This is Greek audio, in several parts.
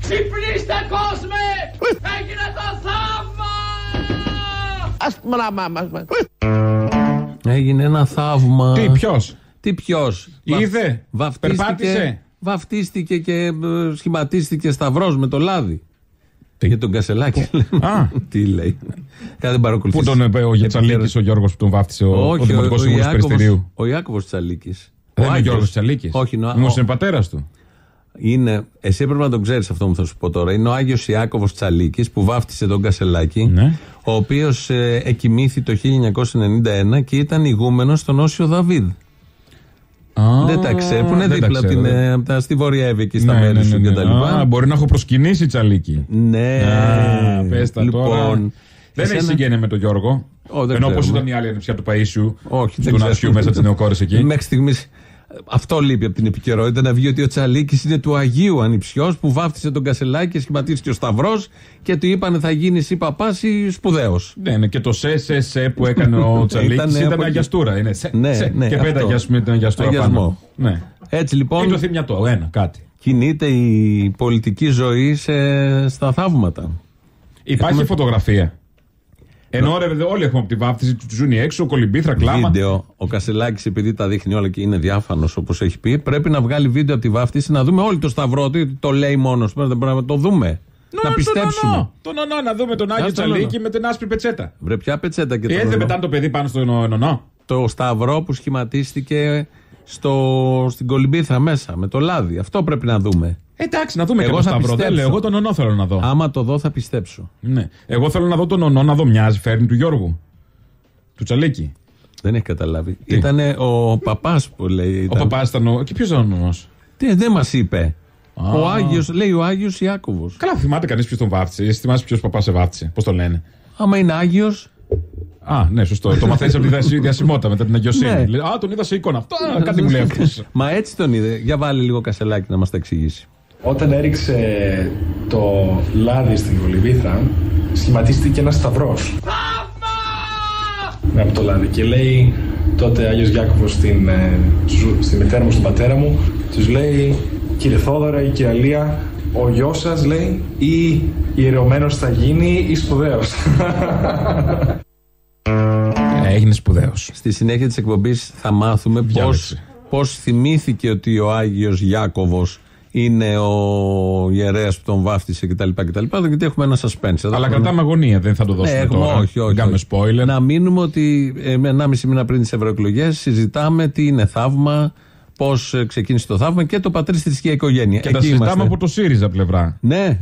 Ξυπνήστε κόσμε! Έγινε το θαύμα! Ας μα, μα, μα, μα. Έγινε ένα θαύμα. Τι, ποιος; Τι ποιος; Είδε, περπάτησε; Βαφτίστηκε και ε, σχηματίστηκε σταυρός με το λάδι. Για τον Κασελάκη. Α. Τι λέει. Κάτι δεν Πού παρακολουθεί. τον είπε ο Γιατσαλίκη, ο Γιώργος που τον βάφτισε, ο, ο Όχι, ο, Δημοτικός ο, Σύμβουλο Ιάκωβος, Περιστερίου. ο Ιάκωβος Τσαλίκης. Δεν είναι ο Άγιος. Γιώργο Τσαλίκης. Όχι, είναι ο- Όμω ο- είναι πατέρας του. Είναι, εσύ έπρεπε να τον ξέρεις αυτό που θα σου πω τώρα. Είναι ο Άγιος Ιάκωβος Τσαλίκης που βάφτισε τον Κασελάκη, Ναι. ο οποίος ε, εκοιμήθη το 1991 και ήταν ηγούμενος στον Όσιο Δαβίδ. δεν τα ξέρει, που είναι δεν τα δίπλα από ξέρω. την, ε, απ' τα- στη Βόρεια Εύη εκεί στα Ναι, μέρη ναι, σου ναι, και ναι. τα λοιπά. Α, Μπορεί να έχω προσκυνήσει Τσαλίκη. Ναι, Α, πες τα λοιπόν. τώρα. Δεν εσένα- έχει συγγένεια με τον Γιώργο. Ω, δεν Ενώ όπως ξέρουμε. ήταν η άλλη ανεψιά του Παίσιου. Όχι, δεν Του ξέρω. Νασιού μέσα τι νεοκόρε εκεί. Μέχρι στιγμής αυτό λείπει από την επικαιρότητα να βγει ότι ο Τσαλίκης είναι του Αγίου Ανιψιός που βάφτισε τον Κασελάκη και σχηματίστηκε ο Σταυρός και του είπανε θα γίνει ή παπάς ή σπουδαίος. Ναι, ναι, και το σε, σε, σε που έκανε ο Τσαλίκης Ήταν ήταν, από εκεί. αγιαστούρα. Είναι σε, Ναι, σε, ναι, και αυτό. πέταγε, α πούμε, την αγιαστούρα Αγιασμό. πάνω. Ναι. Έτσι Ή λοιπόν το θυμιατό, ένα, κάτι. κινείται η πολιτική ζωή σε, στα θαύματα. Υπάρχει Έχουμε- φωτογραφία. Ενώ ρε, όλοι έχουμε από τη βάφτιση του ζουν έξω, κολυμπήθρα, κλάμα. Βίντεο. Ο Κασελάκης, επειδή τα δείχνει όλα και είναι διάφανος όπως έχει πει, πρέπει να βγάλει βίντεο από τη βάφτιση να δούμε όλο το σταυρό του. Το λέει μόνος του. Δεν πρέπει να το δούμε. να πιστέψουμε. Τον νονό, να δούμε τον Άγιο Ας τον Τσαλίκη νονό. με την άσπρη πετσέτα. Βρε, ποια πετσέτα και Ε, το δεν νονό. πετάνε το παιδί πάνω στο νονό. Το σταυρό που σχηματίστηκε στο, στην κολυμπήθρα μέσα με το λάδι. Αυτό πρέπει να δούμε. Εντάξει, να δούμε Εγώ και το θα σταυρό. Δεν πιστέψω. λέω, εγώ τον νονό θέλω να δω. Άμα το δω, θα πιστέψω. Ναι. Εγώ θέλω να δω τον νονό να δω μοιάζει, φέρνει του Γιώργου. Του Τσαλίκη. Δεν έχει καταλάβει. Ήταν ο παπάς που λέει. Ο ήταν. παπάς ήταν ο. Και ποιος ήταν ο νονό. Τι, δεν μας είπε. Ο Άγιος, λέει ο Άγιος Ιάκωβος. Καλά, θυμάται κανείς ποιος τον βάφτισε. Εσύ θυμάσαι ποιος παπάς σε βάφτισε. Πώς τον λένε. Άμα είναι Άγιος, Α, ναι, σωστό. το μαθαίνεις από τη διασυ- διασημότητα μετά την αγιοσύνη. Ναι. Λέει, Α, τον είδα σε εικόνα. Αυτό, α, κάτι μου λέει αυτός. Μα έτσι τον είδε. Για βάλει λίγο κασελάκι να μας τα εξηγήσει. Όταν έριξε το λάδι στην κολυβήθρα, σχηματίστηκε ένας σταυρός. Με από το λάδι. Και λέει τότε Άγιος Γιάκωβος στην, ε, στους- στη μητέρα μου, στον πατέρα μου, τους λέει «Κύριε Θόδωρα ή κύριε Αλία, ο γιος σας, λέει, ή ιερωμένος θα γίνει ή σπουδαίος». Ε, Έγινε σπουδαίος. Στη συνέχεια της εκπομπής θα μάθουμε πώς Διάλεξη. πώς θυμήθηκε ότι ο Άγιος Ιάκωβο είναι ο ιερέας που τον βάφτισε κτλ. κτλ. Γιατί έχουμε ένα suspense. εδώ. Αλλά Έχουμε- κρατάμε αγωνία, δεν θα το Ναι, δώσουμε έχουμε, τώρα. όχι, όχι. Δεν κάνουμε όχι. spoiler. Να μείνουμε ότι ε, με 1,5 μήνα πριν τις ευρωεκλογές συζητάμε τι είναι θαύμα, πώς ξεκίνησε το θαύμα και το πατρί θρησκεία οικογένεια. Και τα Εκεί συζητάμε είμαστε. από το ΣΥΡΙΖΑ πλευρά. Ναι.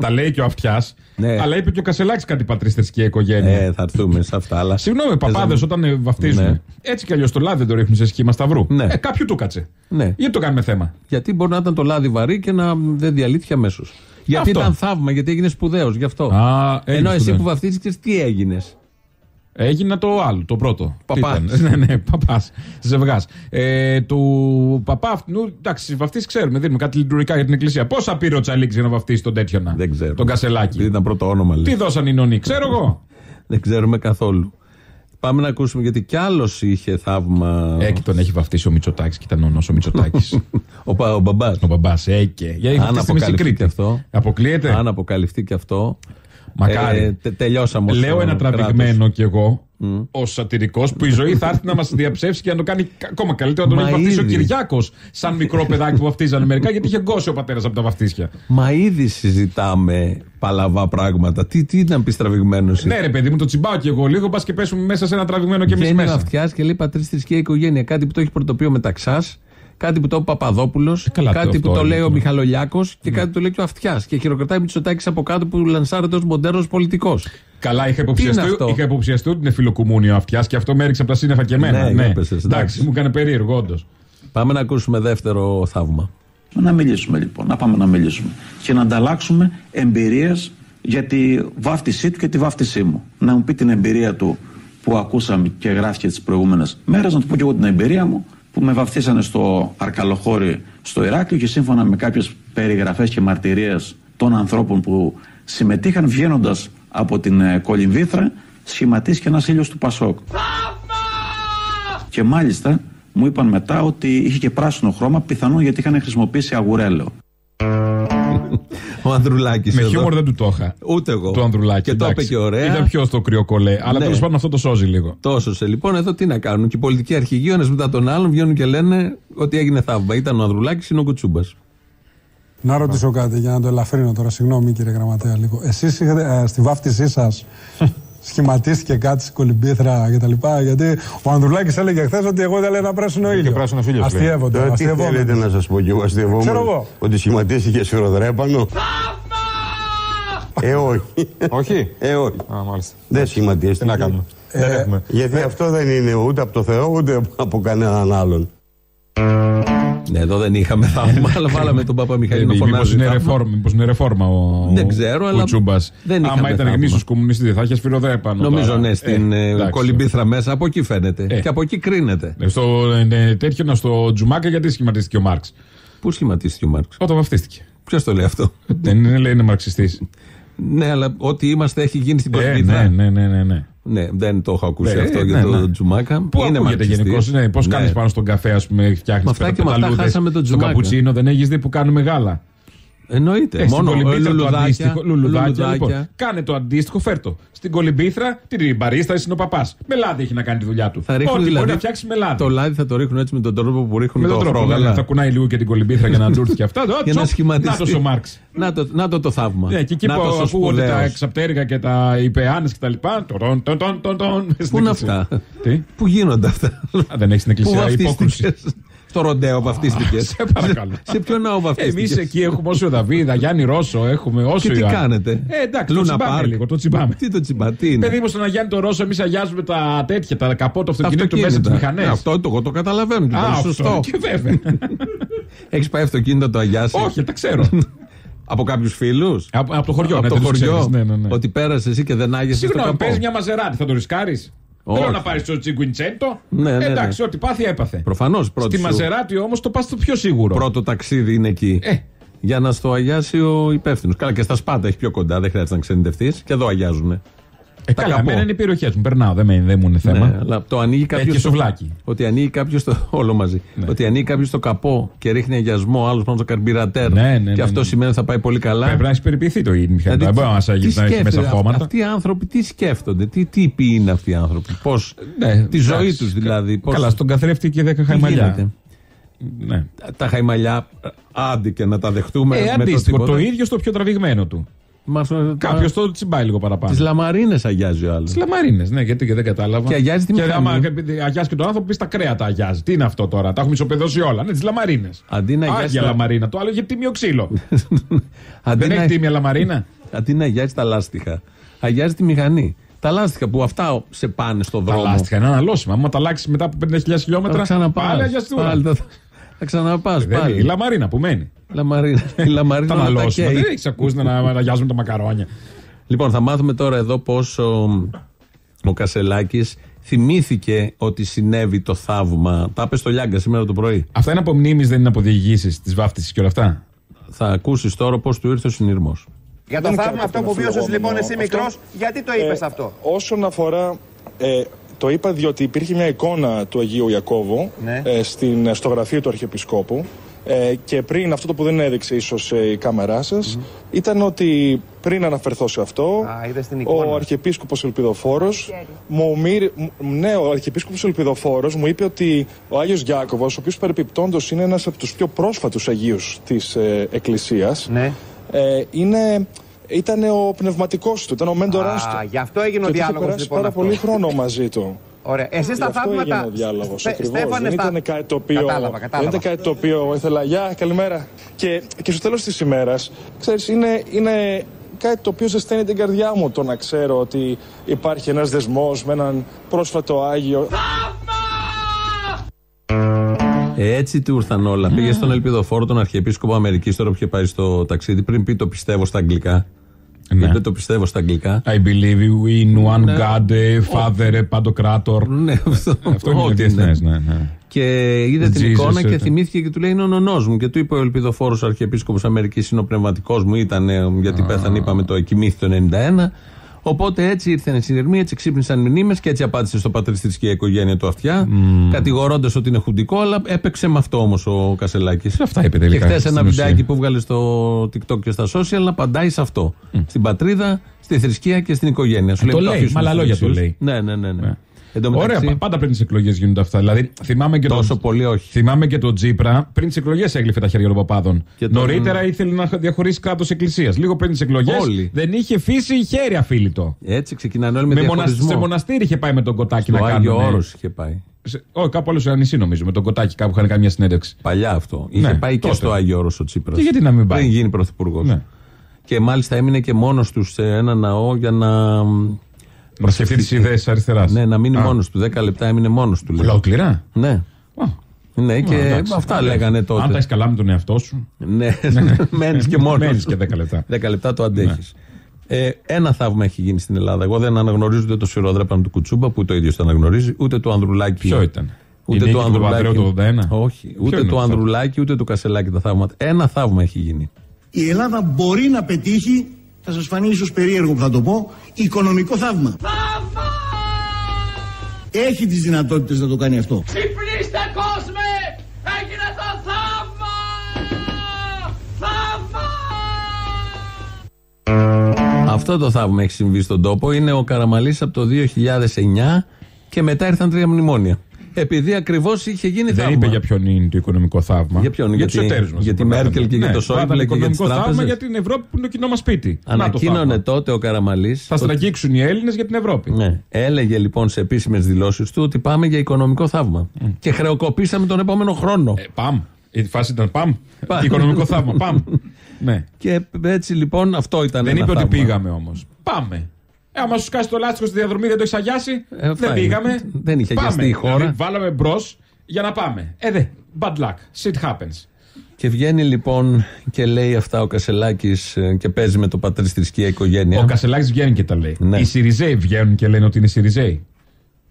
τα λέει και ο Αυτιάς. Ναι. Αλλά είπε και ο Κασελάκης κάτι πατριστική οικογένεια. ε, θα έρθουμε σε αυτά. Αλλά... Συγγνώμη, παπάδες Παίζαμε- όταν ε, βαφτίζουν. Ναι. Έτσι κι αλλιώς το λάδι δεν το ρίχνουν σε σχήμα σταυρού. Ναι. Ε, κάποιου του κάτσε. Ναι. Γιατί το κάνουμε θέμα. Γιατί μπορεί να ήταν το λάδι βαρύ και να δεν διαλύθηκε αμέσως. Γιατί Αυτό. ήταν θαύμα, γιατί έγινε σπουδαίος γι' αυτό. Α, έγινε Ενώ εσύ σπουδαίος. που βαφτίστηκε, τι έγινες. Έγινε το άλλο, το πρώτο. Παπάς. Τι ήταν; ναι, ναι, παπάς. Ζευγάς. Ε, του παπά αυτού, εντάξει, βαφτίσει ξέρουμε, δίνουμε κάτι λειτουργικά για την εκκλησία. Πόσα πήρε ο Τσαλίκη για να βαφτίσει τον τέτοιο να; Δεν ξέρω. Τον Κασελάκη. Επειδή ήταν πρώτο όνομα, λέει. Τι δώσαν οι νονοί, ξέρω εγώ. Δεν ξέρουμε καθόλου. Πάμε να ακούσουμε γιατί κι άλλος είχε θαύμα. Ε, και τον έχει βαφτίσει ο Μητσοτάκης και ήταν νονός ο Μητσοτάκης. Ο, πα- ο μπαμπάς. ο μπαμπάς, ε, και. Για Αν αποκαλυφθεί και αυτό. Αποκλείεται. Αν αποκαλυφθεί και αυτό. Μακάρι. ε, τε- τελειώσαμε. ως Λέω ένα κράτος. τραβηγμένο κι εγώ, ω σατυρικός, που η ζωή θα έρθει να μας διαψεύσει και να το κάνει ακόμα καλύτερο. Να τον Μα έχει βαφτίσει ο ήδη. Κυριάκος, σαν μικρό παιδάκι που βαφτίζανε μερικά, γιατί είχε γκώσει ο πατέρας από τα βαφτίσια. Μα ήδη συζητάμε παλαβά πράγματα. Τι, τι να πεις τραβηγμένος; Ναι, ρε παιδί μου, το τσιμπάω κι εγώ λίγο, πας και πέσουμε μέσα σε ένα τραβηγμένο κι εμείς Βγαίνει ο μέσα. Αυτιά και λέει πατρί θρησκεία οικογένεια. Κάτι που το έχει πρωτοποιεί ο Μεταξάς, κάτι που το είπε ο Παπαδόπουλος, Ε, καλά, κάτι το που αυτό το είναι, λέει ο ναι. Μιχαλολιάκος και κάτι που το λέει και ο Αυτιάς. Και χειροκροτάει με Μητσοτάκης από κάτω που λανσάρεται ως μοντέρνος πολιτικός. Καλά, είχα είναι υποψιαστεί, αυτό; είχα υποψιαστεί ότι είναι φιλοκουμούνιο αυτιάς και αυτό με έριξε από τα σύννεφα και εμένα. Ναι, έπεσες, εντάξει. εντάξει, μου έκανε περίεργο, όντως. Πάμε να ακούσουμε δεύτερο θαύμα. Να μιλήσουμε λοιπόν, να πάμε να μιλήσουμε και να ανταλλάξουμε εμπειρίες για τη βάφτισή του και τη βάφτισή μου. Να μου πει την εμπειρία του που ακούσαμε και γράφηκε τις προηγούμενες μέρες, να του πω και εγώ την εμπειρία μου, που με βαφτίσανε στο Αρκαλοχώρι στο Ηράκλειο και σύμφωνα με κάποιες περιγραφές και μαρτυρίες των ανθρώπων που συμμετείχαν βγαίνοντας από την ε, Κολυμβήθρα, σχηματίστηκε ένας ήλιος του Πασόκ. Και μάλιστα μου είπαν μετά ότι είχε και πράσινο χρώμα, πιθανόν γιατί είχαν χρησιμοποιήσει αγουρέλαιο. Ο Ανδρουλάκης. Με χιούμορ δεν του το είχα. Ούτε εγώ. Το Ανδρουλάκη. Και το είπε εντάξει. και ωραία. Ήταν πιο στο κρυοκολέ. Αλλά Ναι. τέλος πάντων αυτό το σώζει λίγο. Τόσο σε λοιπόν, εδώ τι να κάνουν. Και οι πολιτικοί αρχηγοί, ο ένας μετά τον άλλον, βγαίνουν και λένε ότι έγινε θαύμα. Ήταν ο Ανδρουλάκης, είναι ο Κουτσούμπας. Να ρωτήσω κάτι για να το ελαφρύνω τώρα. Συγγνώμη κύριε Γραμματέα λίγο. Εσείς είχατε ε, στη βάφτισή σας σχηματίστηκε κάτι στην κολυμπήθρα κτλ. Γιατί ο Ανδρουλάκης έλεγε χθες ότι εγώ ήθελα ένα πράσινο ήλιο. πράσινος ήλιος, λέει. Αστείευονται. Τώρα τι αστείευόμενοι. θέλετε να σας πω κι εγώ αστευόμενο. Ξέρω εγώ. Ότι σχηματίστηκε σφυροδρέπανο. Ε, όχι. Όχι; Ε, όχι. Α, μάλιστα. Δεν σχηματίστηκε. Τι να κάνουμε; δεν έχουμε. Γιατί αυτό δεν είναι ούτε από το Θεό ούτε από κανέναν άλλον. Ναι, εδώ δεν είχαμε θαύμα, αλλά βάλαμε τον Παπα Μιχαήλ να Μήπω φωνάζει. είναι, θαύμα. ρεφόρμα, μήπως είναι ρεφόρμα ο Δεν ξέρω, αλλά Κουτσούμπας. δεν είχαμε Άμα ήταν θαύμα. γνήσιο κομμουνιστή, θα είχες σφυροδρέπανο. Νομίζω τώρα. ναι, στην Ε, ε, εντάξει. κολυμπήθρα μέσα, από εκεί φαίνεται. Ε. Και από εκεί κρίνεται. Ε, Στο ε, τέτοιο να στο Τζουμάκα γιατί σχηματίστηκε ο Μάρξ; Πού σχηματίστηκε ο Μάρξ; Όταν βαφτίστηκε. Ποιος το λέει αυτό; Δεν είναι, λέει, είναι μαρξιστής. ναι, αλλά ό,τι είμαστε έχει γίνει στην Ε, κολυμπήθρα. ναι, ναι, ναι, ναι, ναι. Ναι, δεν το έχω ακούσει Ε, αυτό ναι, για ναι. τον Τζουμάκα. Πού ακούγεται μαρξιστής. γενικώς, ναι, πώς Ναι. κάνεις πάνω στον καφέ, ας πούμε, φτιάχνεις Με αυτά και με αυτά χάσαμε τον Στο Τζουμάκα. καπουτσίνο δεν έχεις δει που κάνουν μεγάλα. Εννοείται. Ε, στην Μόνο κολυμπήθρα το λουλουδάκια, αντίστοιχο. Λουλουδάκια, λουλουδάκια. λοιπόν. Κάνε το αντίστοιχο, φέρτο. Στην κολυμπήθρα, την μπαρίστα είναι ο παπάς. Με λάδι έχει να κάνει τη δουλειά του. Θα ρίχνουν Ό,τι δηλαδή μπορεί να φτιάξει με λάδι. Το λάδι θα το ρίχνουν έτσι με τον τρόπο που ρίχνουν με το τον τρόπο φρόγαλα. ναι, θα κουνάει λίγο και την κολυμπήθρα για να τζούρθει και αυτά. Το, Για να τσοπ, σχηματιστεί. Νάτος ο Μάρξ. Να το, να το το θαύμα. Ναι, και εκεί Να που το ο ακούγονται τα σπουδαίος. εξαπτέρικα και τα υπεάνες και τα λοιπά. Τωρον, τον, τον, τον, τον, στην Πού είναι εκκλησία. αυτά; Τι; Πού γίνονται αυτά; Α, δεν έχεις στην Πού εκκλησία υπόκρουση. Βαφτίστηκες. Στο ροντέο βαφτίστηκες. Σε παρακαλώ. Σε ποιο ναό Εμείς βαφτίστηκε. εκεί έχουμε όσο Δαβίδα, Γιάννη Ρώσο, έχουμε όσο Και τι Ιωάννη. κάνετε; Ε, εντάξει, το Λούνα τσιμπάμε Πάρκ. λίγο, το τσιμπάμε. Τι το τσιμπά, τι είναι; Παιδί μου, στον Αγιάννη το Ρώσο, εμείς αγιάζουμε τα τέτοια, τα καπό του Τα αυτοκινήτου μέσα τι αυτοκίνητα. μηχανές. Ναι, Αυτό το, εγώ το καταλαβαίνω. και Α, το είναι αυτό. σωστό. Και βέβαια. Έχεις πάει αυτοκίνητο το αγιάσεις; Όχι, τα ξέρω. Από κάποιους φίλους; από, από το χωριό, Από ναι, το δεν τους χωριό. ξέρεις. Ναι, ναι, ναι. Ότι πέρασες εσύ και δεν άγιασες το Συγγνώμη, καπό. παίζεις μια μαζεράτη, θα το ρισκάρεις; Όχι. Θέλω να πάρεις το Τσιγκουιντσέντο. Ναι, ναι, ναι. Εντάξει, ό,τι πάθει έπαθε. Προφανώς πρώτη. Στη σου- μαζεράτη όμως το πας το πιο σίγουρο. Πρώτο ταξίδι είναι εκεί. Ε. Για να στο αγιάσει ο υπεύθυνος. Καλά, και στα σπάτα έχει πιο κοντά, δεν χρειάζεται να ξενιτευτείς. Και εδώ αγιάζουν. Ε, τα καλά, καπό. εμένα είναι οι περιοχές μου. Περνάω, δεν, με, δεν μου είναι θέμα. Ναι, αλλά το ανοίγει κάποιος. και σουβλάκι. Ότι ανοίγει κάποιος το. Όλο μαζί. Ότι ανοίγει κάποιος το καπό και ρίχνει αγιασμό, άλλος πάνω στο καρμπυρατέρ. Ναι, ναι, και ναι, αυτό ναι. σημαίνει ότι θα πάει πολύ καλά. Πρέπει να έχει περιποιηθεί το ίδιο μηχανή. Δηλαδή, Δεν μπορεί να μα τι αγγίσει να έχεις μέσα σκέφτεται, χώματα. Αυτοί οι άνθρωποι τι σκέφτονται, τι τύποι είναι αυτοί οι άνθρωποι. Πώ. Ναι, τη ζωή εντάξει. τους δηλαδή. Πώς, Καλά, στον καθρέφτη και 10 τι χαϊμαλιά. γίνεται; Ναι. Τα χαϊμαλιά, άντι και να τα δεχτούμε. Ε, με αντίστοιχο, το, το ίδιο στο πιο τραβηγμένο του. Κάποιος το τσιμπάει λίγο παραπάνω. Τις λαμαρίνες αγιάζει ο άλλος. Τις λαμαρίνες, ναι, γιατί και δεν κατάλαβα. Και αγιάζει τη Και μηχανή. άμα αγιάζει και τον άνθρωπο, πεις τα κρέατα αγιάζει. Τι είναι αυτό τώρα, τα έχουμε ισοπεδώσει όλα. Ναι, τις λαμαρίνες. Αντί να αγιάζει Άγια τα- λαμαρίνα. Το άλλο έχει τίμιο ξύλο. Αντί δεν να- έχει τίμια λαμαρίνα. Αντί να αγιάζει τα λάστιχα, αγιάζει τη μηχανή. Τα λάστιχα που αυτά σε πάνε στο Τα δρόμο. λάστιχα είναι αναλώσιμα. Άμα τα αλλάξεις μετά από 50.000 Θα χιλιόμετρα, ξαναπάς. πάλι αγιαστούρα. Πάλι θα, θα ξαναπάς Δεν είναι, πάλι. Η λαμαρίνα που μένει. Λαμαρίνα. Η λαμαρίνα Τα όλα τα αναλώσιμα. καίει. Δεν έχεις ακούσει να να αγιάζουμε τα μακαρόνια. Λοιπόν, θα μάθουμε τώρα εδώ πώς ο, ο Κασελάκης θυμήθηκε ότι συνέβη το θαύμα. Τα είπε στο Λιάγκα σήμερα το πρωί. Αυτά είναι από μνήμης, δεν είναι από διηγήσεις της βάφτισης και όλα αυτά. Θα ακούσεις τώρα πώς του ήρθε ο συνειρμός. Για το Δεν θαύμα είναι αυτό κάτι που βίωσες αμφιλεγόμενο λοιπόν εσύ αυτό. μικρός, γιατί το είπες Ε, αυτό; Όσον αφορά. Ε, το είπα διότι υπήρχε μια εικόνα του Αγίου Ιακώβου Ναι. ε, στην, στο γραφείο του Αρχιεπισκόπου. Ε, και πριν αυτό το που δεν έδειξε ίσως ε, η κάμερά σας ήταν ότι πριν αναφερθώ σε αυτό Α, είδες την εικόνα. ο Αρχιεπίσκοπος Ελπιδοφόρος μου, μοίρ- μου- ναι, ο Αρχιεπίσκοπος Ελπιδοφόρος μου είπε ότι ο Άγιος Γιάκωβος ο οποίος παρεπιπτόντος είναι ένας από τους πιο πρόσφατους Αγίους της ε, Εκκλησίας Ναι. ε, είναι, ήταν ο πνευματικός του, ήταν ο μέντοράς Α, του. γι' αυτό έγινε ο Και ότι είχε διάλογος περάσει λοιπόν πάρα αυτός. πολύ χρόνο μαζί του. Ωραία. Εσείς Γι' τα αυτό θαύματα... έγινε ο διάλογος Στε- ακριβώς. Στέφανε, Δεν στα- ήταν κάτι το οποίο. Κατάλαβα, Δεν κατάλαβα. ήταν κάτι το οποίο ήθελα. Γεια, καλημέρα. Και, και στο τέλος της ημέρας, ξέρεις, είναι, είναι κάτι το οποίο ζεσταίνει την καρδιά μου το να ξέρω ότι υπάρχει ένας δεσμός με έναν πρόσφατο Άγιο. Ε, Έτσι του ήρθαν όλα. Πήγε στον Ελπιδοφόρο, τον Αρχιεπίσκοπο Αμερικής, τώρα που είχε πάει στο ταξίδι, πριν πει το πιστεύω στα αγγλικά. Ναι. Γιατί δεν το πιστεύω στα αγγλικά. I believe in one Ναι. God, eh, Father, eh, Pantocrator. Ναι, αυτό, Αυτό είναι ό,τι διεθνέ, ναι, ναι. Και είδε την Jesus εικόνα και ήταν. θυμήθηκε και του λέει: Είναι ο νονός μου. Και του είπε ο Ελπιδοφόρος Αρχιεπίσκοπος Αμερικής, είναι ο πνευματικός μου, ήταν ε, γιατί πέθανε, είπαμε το εκοιμήθη το 91. Οπότε έτσι ήρθε η συνειρμή, έτσι ξύπνησαν μνήμες και έτσι απάντησε στο πατέρ τη θρησκεία οικογένεια του αυτιά, mm. κατηγορώντας ότι είναι χουντικό, αλλά έπαιξε με αυτό όμως ο Κασελάκης. Αυτά είπε Και τελικά. χθες στην ένα ουσία. βιντεάκι που βγάλε στο TikTok και στα social απαντάει σε αυτό. Στην πατρίδα, στη θρησκεία και στην οικογένεια. Σου Ε, το μην λέει, αφήσουμε με άλλα στους λόγια το δεξιούς. λέει. Ναι, ναι, ναι. ναι. Ναι. Εν τω Ωραία, μεταξύ, πα- πάντα πριν τις εκλογές γίνονται αυτά. Δηλαδή, θυμάμαι και τόσο τον, πολύ όχι. θυμάμαι και τον Τζίπρα πριν τις εκλογές έγλυφε τα χέρια των παπάδων. Και τον- Νωρίτερα ήθελε να διαχωρίσει κράτο εκκλησίας. Λίγο πριν τις εκλογές Όλοι. δεν είχε φύσει χέρι αφίλητο. Έτσι ξεκινάνε όλοι με, Με μονασ- διαχωρισμό. σε μοναστήρι είχε πάει με τον κοτάκι Το να Άγιο κάνει. Όρος είχε πάει. Όχι, κάπου άλλο σε ένα νησί νομίζω. Με τον κοτάκι κάπου είχαν κάνει μια συνέντευξη. Παλιά αυτό. Είχε Ναι, πάει και τότε. στο Άγιο Όρος ο Τσίπρας. Και γιατί να μην πάει; Πριν γίνει πρωθυπουργός. Ναι. Και μάλιστα έμεινε και μόνος τους σε ένα ναό για να. Να σκεφτεί τι ιδέες τη αριστεράς. Ναι, να μείνει μόνος του. 10 λεπτά έμεινε μόνος του. λέει. Ολόκληρα. Ναι. Α, Ναι, και εντάξει. αυτά Αν λέγανε τα- τότε. Αν τα έχει καλά με τον εαυτό σου. Ναι, μένεις και μόνος. Μένεις και 10 λεπτά. 10 λεπτά το αντέχεις. Ε, ένα θαύμα έχει γίνει στην Ελλάδα. Εγώ δεν αναγνωρίζω ούτε το σιρόδραπανο του Κουτσούμπα που το ίδιος το αναγνωρίζει, ούτε του Ανδρουλάκη. Ποιο ήταν; Ούτε Η νίκη του του Ανδρουλάκη. Παπανδρέου το 81. Όχι. Ποιο Ούτε είναι του αυτό; Ανδρουλάκη ούτε του Κασελάκη τα θαύματα. Ένα θαύμα έχει γίνει. η Ελλάδα μπορεί να πετύχει, θα σας φανεί ίσως περίεργο που θα το πω, οικονομικό θαύμα. Θαύμα! Έχει τις δυνατότητες να το κάνει αυτό. Ξυπνήστε κόσμε! Έγινε το θαύμα! Θαύμα! Αυτό το θαύμα έχει συμβεί στον τόπο. Είναι ο Καραμαλής από το 2009 και μετά ήρθαν τρία μνημόνια. Επειδή ακριβώς είχε γίνει Δεν θαύμα. είπε για ποιον είναι το οικονομικό θαύμα. Για ποιον, για γιατί- του εταίρους μας. για τη Μέρκελ και για το Σόιμπλε και για τις οικονομικό θαύμα τράπεζες. για την Ευρώπη που είναι το κοινό μας σπίτι. Να το Ανακοίνωνε θαύμα. τότε ο Καραμαλής. Θα στραγγίξουν οι Έλληνες για την Ευρώπη. Ναι. Έλεγε λοιπόν σε επίσημες δηλώσεις του ότι πάμε για οικονομικό θαύμα. Και χρεοκοπήσαμε τον επόμενο χρόνο. Ε, παμ. Η φάση ήταν παμ. Παμ. Οικονομικό θαύμα. Παμ. ναι. Και έτσι λοιπόν αυτό ήταν. Δεν ένα είπε ότι θαύμα. πήγαμε όμως. Πάμε. Ε, άμα σου σκάσει το λάστιχο στη διαδρομή δεν το έχεις αγιάσει. Ε, αυτά δεν είναι. πήγαμε. Δεν είχε Πάμε. αγιαστεί η χώρα. Δηλαδή, βάλαμε μπρος για να πάμε. Ε, δε. Bad luck. Shit happens. Και βγαίνει λοιπόν και λέει αυτά ο Κασελάκης και παίζει με το πατρίς θρησκεία οικογένεια. Ο Κασελάκης βγαίνει και τα λέει. Ναι. Οι Σιριζέοι βγαίνουν και λένε ότι είναι Σιριζέοι.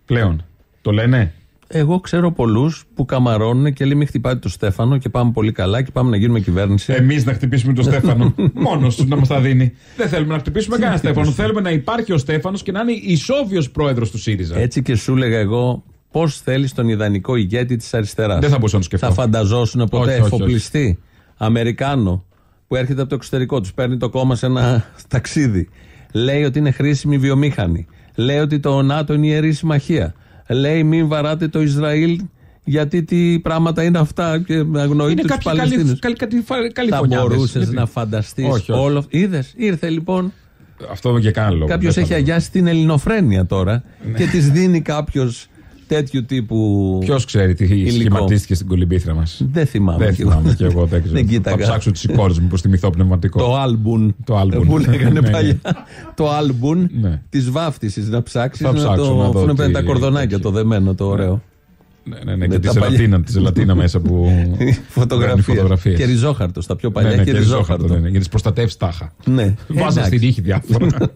Πλέον. Το λένε. Εγώ ξέρω πολλούς που καμαρώνουν και λέει μην χτυπάτε το Στέφανο και πάμε πολύ καλά και πάμε να γίνουμε κυβέρνηση. Εμείς να χτυπήσουμε τον Στέφανο. Μόνος τους να μας τα δίνει. Δεν θέλουμε να χτυπήσουμε κανένα Στέφανο. Θέλουμε να υπάρχει ο Στέφανος και να είναι ισόβιος πρόεδρος του ΣΥΡΙΖΑ. Έτσι και σου έλεγα εγώ πώς θέλεις τον ιδανικό ηγέτη της αριστεράς; Δεν θα μπορούσα να το σκεφτώ. Θα φανταζόσουν ποτέ Όχι, όχι, όχι. εφοπλιστή Αμερικάνο που έρχεται από το εξωτερικό, τους παίρνει το κόμμα σε ένα ταξίδι. Λέει ότι είναι χρήσιμη βιομήχανη. Λέει ότι το ΝΑΤΟ είναι ιερή συμμαχία. Λέει μην βαράτε το Ισραήλ γιατί τι πράγματα είναι αυτά και αγνοείτε Είναι τους κάποιοι καλοί, Παλαιστίνους. καλοί, καλοί, καλοί Θα φωνιάδες. μπορούσες Γιατί; να φανταστείς Όχι, όχι. όλο. Είδες, ήρθε λοιπόν. Αυτό για κανένα λόγος. Κάποιος Δεν θα έχει το- αγιάσει την ελληνοφρένεια τώρα και της δίνει κάποιος τέτοιου τύπου. Ποιος ξέρει τι υλικό. σχηματίστηκε στην κολυμπήθρα μας; Δεν θυμάμαι. Δεν κι εγώ. θυμάμαι και εγώ. Δεν ξέρω. Δεν Θα κοίταγα. ψάξω τις εικόνες μου προς θυμηθώ πνευματικό. Το άλμπουν. Το άλμπουν. Που λέγανε Ναι, ναι. παλιά. Το άλμπουν Ναι. της βάφτισης να ψάξεις. Θα Να ψάξω το. να δω αφού είναι τι- τα κορδονάκια το δεμένο, το ωραίο. Ναι, ναι, ναι. Ναι, Και τη τα ζελατίνα, παλιά. τη ζελατίνα μέσα που. βγαίνει Φωτογραφίες. φωτογραφίες. Και ριζόχαρτος. Τα πιο παλιά Ναι, ναι, και και ριζόχαρτο. ριζόχαρτο. ναι, ναι, Για τις προστατεύσεις τάχα. Ναι. Βάζα Εντάξει. στην τύχη διάφορα.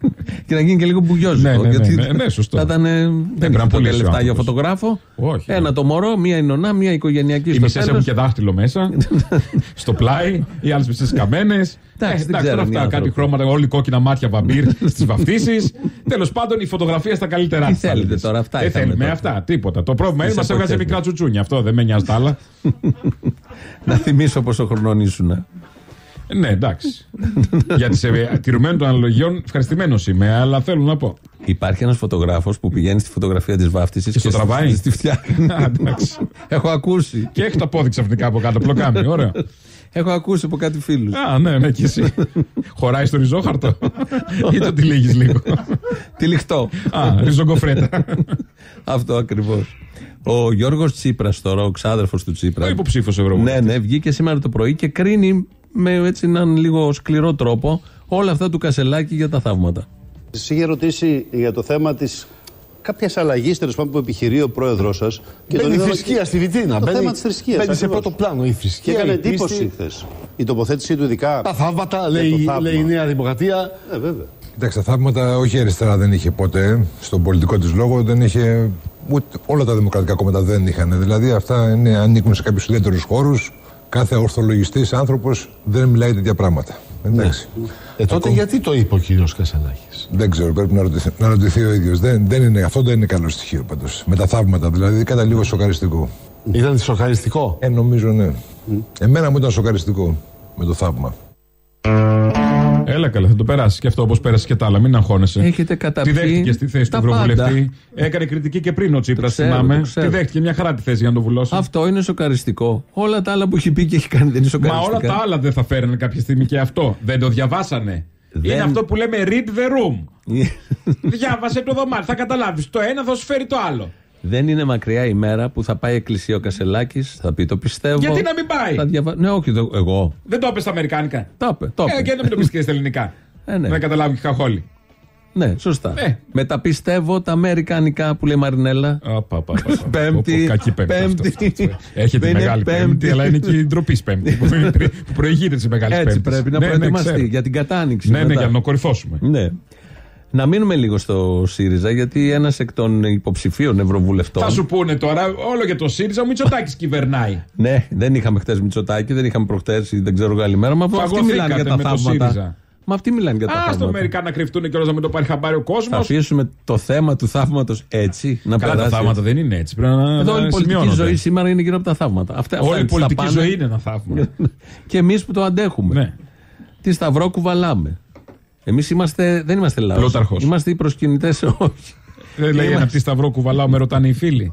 και να γίνει και λίγο μπουγιόζικο. Ναι, ναι, ναι, γιατί ναι, ναι, σωστό. Θα ήταν. Δεν πρέπει να είχε τότε πουλήσει ο λεφτά για άνθρωπος. φωτογράφο. Όχι, Ένα ναι. το μωρό, μία η νονά, μία οικογενειακή Οι στο μισές έχουν τέλος. και δάχτυλο μέσα. στο πλάι, οι άλλες μισές καμένες. Εντάξει, δεν εντάξει, ξέρουν τώρα οι αυτά. άνθρωποι. Κάτι χρώματα, όλοι κόκκινα μάτια βαμπύρ στις βαφτίσεις. Τέλος πάντων, η φωτογραφία στα καλύτερά Τι της, θα θέλετε έλεγες. τώρα, αυτά Δεν είχαμε θέλουμε τότε. αυτά, τίποτα. Το πρόβλημα είναι Τις μας έβγαζε εποχές μικρά μας. τσουτσούνια. Αυτό δεν με νοιάζει τα άλλα. Να θυμίσω πόσο χρονών ήσουν. ναι, εντάξει. Για τις τηρουμένων των αναλογιών ευχαριστημένος είμαι, αλλά θέλω να πω. Υπάρχει ένας φωτογράφος που πηγαίνει στη φωτογραφία της βάφτισης Και στο τραβάει. Στη φτιάχνει. Α, εντάξει. Έχω ακούσει. Και έχει το πόδι ξαφνικά από κάτω, πλοκάμι. Ωραία. Έχω ακούσει από κάτι φίλους. Α, ναι, ναι, και εσύ. Χωράει στο ριζόχαρτο; Ή το τυλίγεις λίγο; Τι λιχτό. Α, ριζογκοφρέτα. Αυτό ακριβώς. Ο Γιώργος Τσίπρας τώρα, ο ξάδερφος του Τσίπρα. Ο υποψήφιος Ευρωβουλευτής. Ναι, ναι, βγήκε σήμερα το πρωί και κρίνει με έτσι έναν λίγο σκληρό τρόπο όλα αυτά του Κασελάκη για τα θαύματα. Σας είχε ρωτήσει για το θέμα της κάποιας αλλαγής τέλος πάντων που επιχειρεί ο πρόεδρό σας. Μπαίνει η θρησκεία στη βιτρίνα. Το μπαίνει- θέμα της θρησκείας. Μπαίνει σε πρώτο πλάνο η Και θρησκεία. έκανε η πίστη, εντύπωση χθε. Η τοποθέτησή του, ειδικά. Τα θαύματα, για λέει, το θαύμα. λέει η Νέα Δημοκρατία. Ε, βέβαια. Κοιτάξτε, θαύματα όχι η αριστερά δεν είχε ποτέ. Στον πολιτικό της λόγο δεν είχε. Ούτε, όλα τα δημοκρατικά κόμματα δεν είχαν. Δηλαδή αυτά είναι, ανήκουν σε κάποιους ιδιαίτερους χώρους. Κάθε ορθολογιστής άνθρωπος δεν μιλάει τέτοια πράγματα. Εντάξει. Ε, τότε γιατί το είπε ο κύριος Κασελάκη. Δεν ξέρω, πρέπει να ρωτηθεί, να ρωτηθεί ο ίδιος. Δεν, δεν είναι, αυτό δεν είναι καλό στοιχείο πάντως. Με τα θαύματα δηλαδή, κατά λίγο σοκαριστικό. Ήταν σοκαριστικό; Ε, νομίζω ναι. Εμένα μου ήταν σοκαριστικό με το θαύμα. Έλα καλά, θα το περάσει και αυτό όπως πέρασε και τα άλλα. Μην αγχώνεσαι. Έχετε καταπιεί Τη δέχτηκε στη θέση του τα Ευρωβουλευτή. Έκανε κριτική και πριν ο Τσίπρας, ξέρω, θυμάμαι. το ξέρω. Τη δέχτηκε μια χαρά τη θέση για να το βουλώσει. Αυτό είναι σοκαριστικό. Όλα τα άλλα που έχει πει και έχει κάνει δεν είναι Μα σοκαριστικά. όλα τα άλλα δεν θα φέρανε κάποια στιγμή και αυτό. Δεν το διαβάσανε. Δεν- Είναι αυτό που λέμε read the room. Διάβασε το δωμάτιο. Θα καταλάβεις. Το ένα θα σου φέρει το άλλο. Δεν είναι μακριά η μέρα που θα πάει εκκλησία ο Κασελάκης, θα πει το πιστεύω. Γιατί να μην πάει; Θα διαβα... Ναι, όχι, το- εγώ. Δεν το είπε στα Αμερικάνικα. Το είπε. Το είπε. Ε, και να μην το πεις και στα ελληνικά. Ε, ναι. Να καταλάβει και χαχόλη. Ναι, σωστά. Ε. Μεταπιστεύω τα αμερικανικά που λέει η Μαρινέλα. Πα, πα, πα, πα. Πέμπτη. Πω, πω, Κακή πέμπτη. Πέμπτη. αυτό, αυτό, αυτό. Έχετε Είναι μεγάλη πέμπτη. πέμπτη. αλλά είναι και η ντροπή πέμπτη. που είναι πρι- που προηγείται της μεγάλης πέμπτης. Έτσι πρέπει να προετοιμαστεί για την κατάνοιξη. Ναι, ναι, μετά. για να το κορυφώσουμε. Ναι. Να μείνουμε λίγο στο ΣΥΡΙΖΑ, γιατί ένας εκ των υποψηφίων ευρωβουλευτών. Θα σου πούνε τώρα, όλο για το ΣΥΡΙΖΑ, ο Μητσοτάκης κυβερνάει. Ναι, δεν είχαμε χτε Μητσοτάκη, δεν είχαμε προχτές ή δεν ξέρω άλλη μέρα. Μα αυτοί Φαγωθήκατε μιλάνε για τα με το θαύματα. ΣΥΡΙΖΑ. Μα αυτοί μιλάνε για τα Α, στο θαύματα. μερικά να κρυφτούν κιόλας να μην το πάρει χαμπάρι ο κόσμος. Θα αφήσουμε το θέμα του θαύματος έτσι να Καλά, τα περάσει. θαύματα δεν είναι έτσι. Πρέπει να Εδώ όλη η πολιτική σημειώνονται. ζωή σήμερα είναι γύρω από τα θαύματα. Αυτά, αυτά Όλη η έτσι τα πολιτική πάνε. ζωή είναι ένα θαύμα. και εμείς που το αντέχουμε. Ναι. Τι σταυρό κουβαλάμε. Εμείς είμαστε, δεν είμαστε λαός. Πλούταρχος. Είμαστε οι προσκυνητές, όχι. Δεν λέει ένα τι σταυρό κουβαλάω, με ρωτάνε οι φίλοι.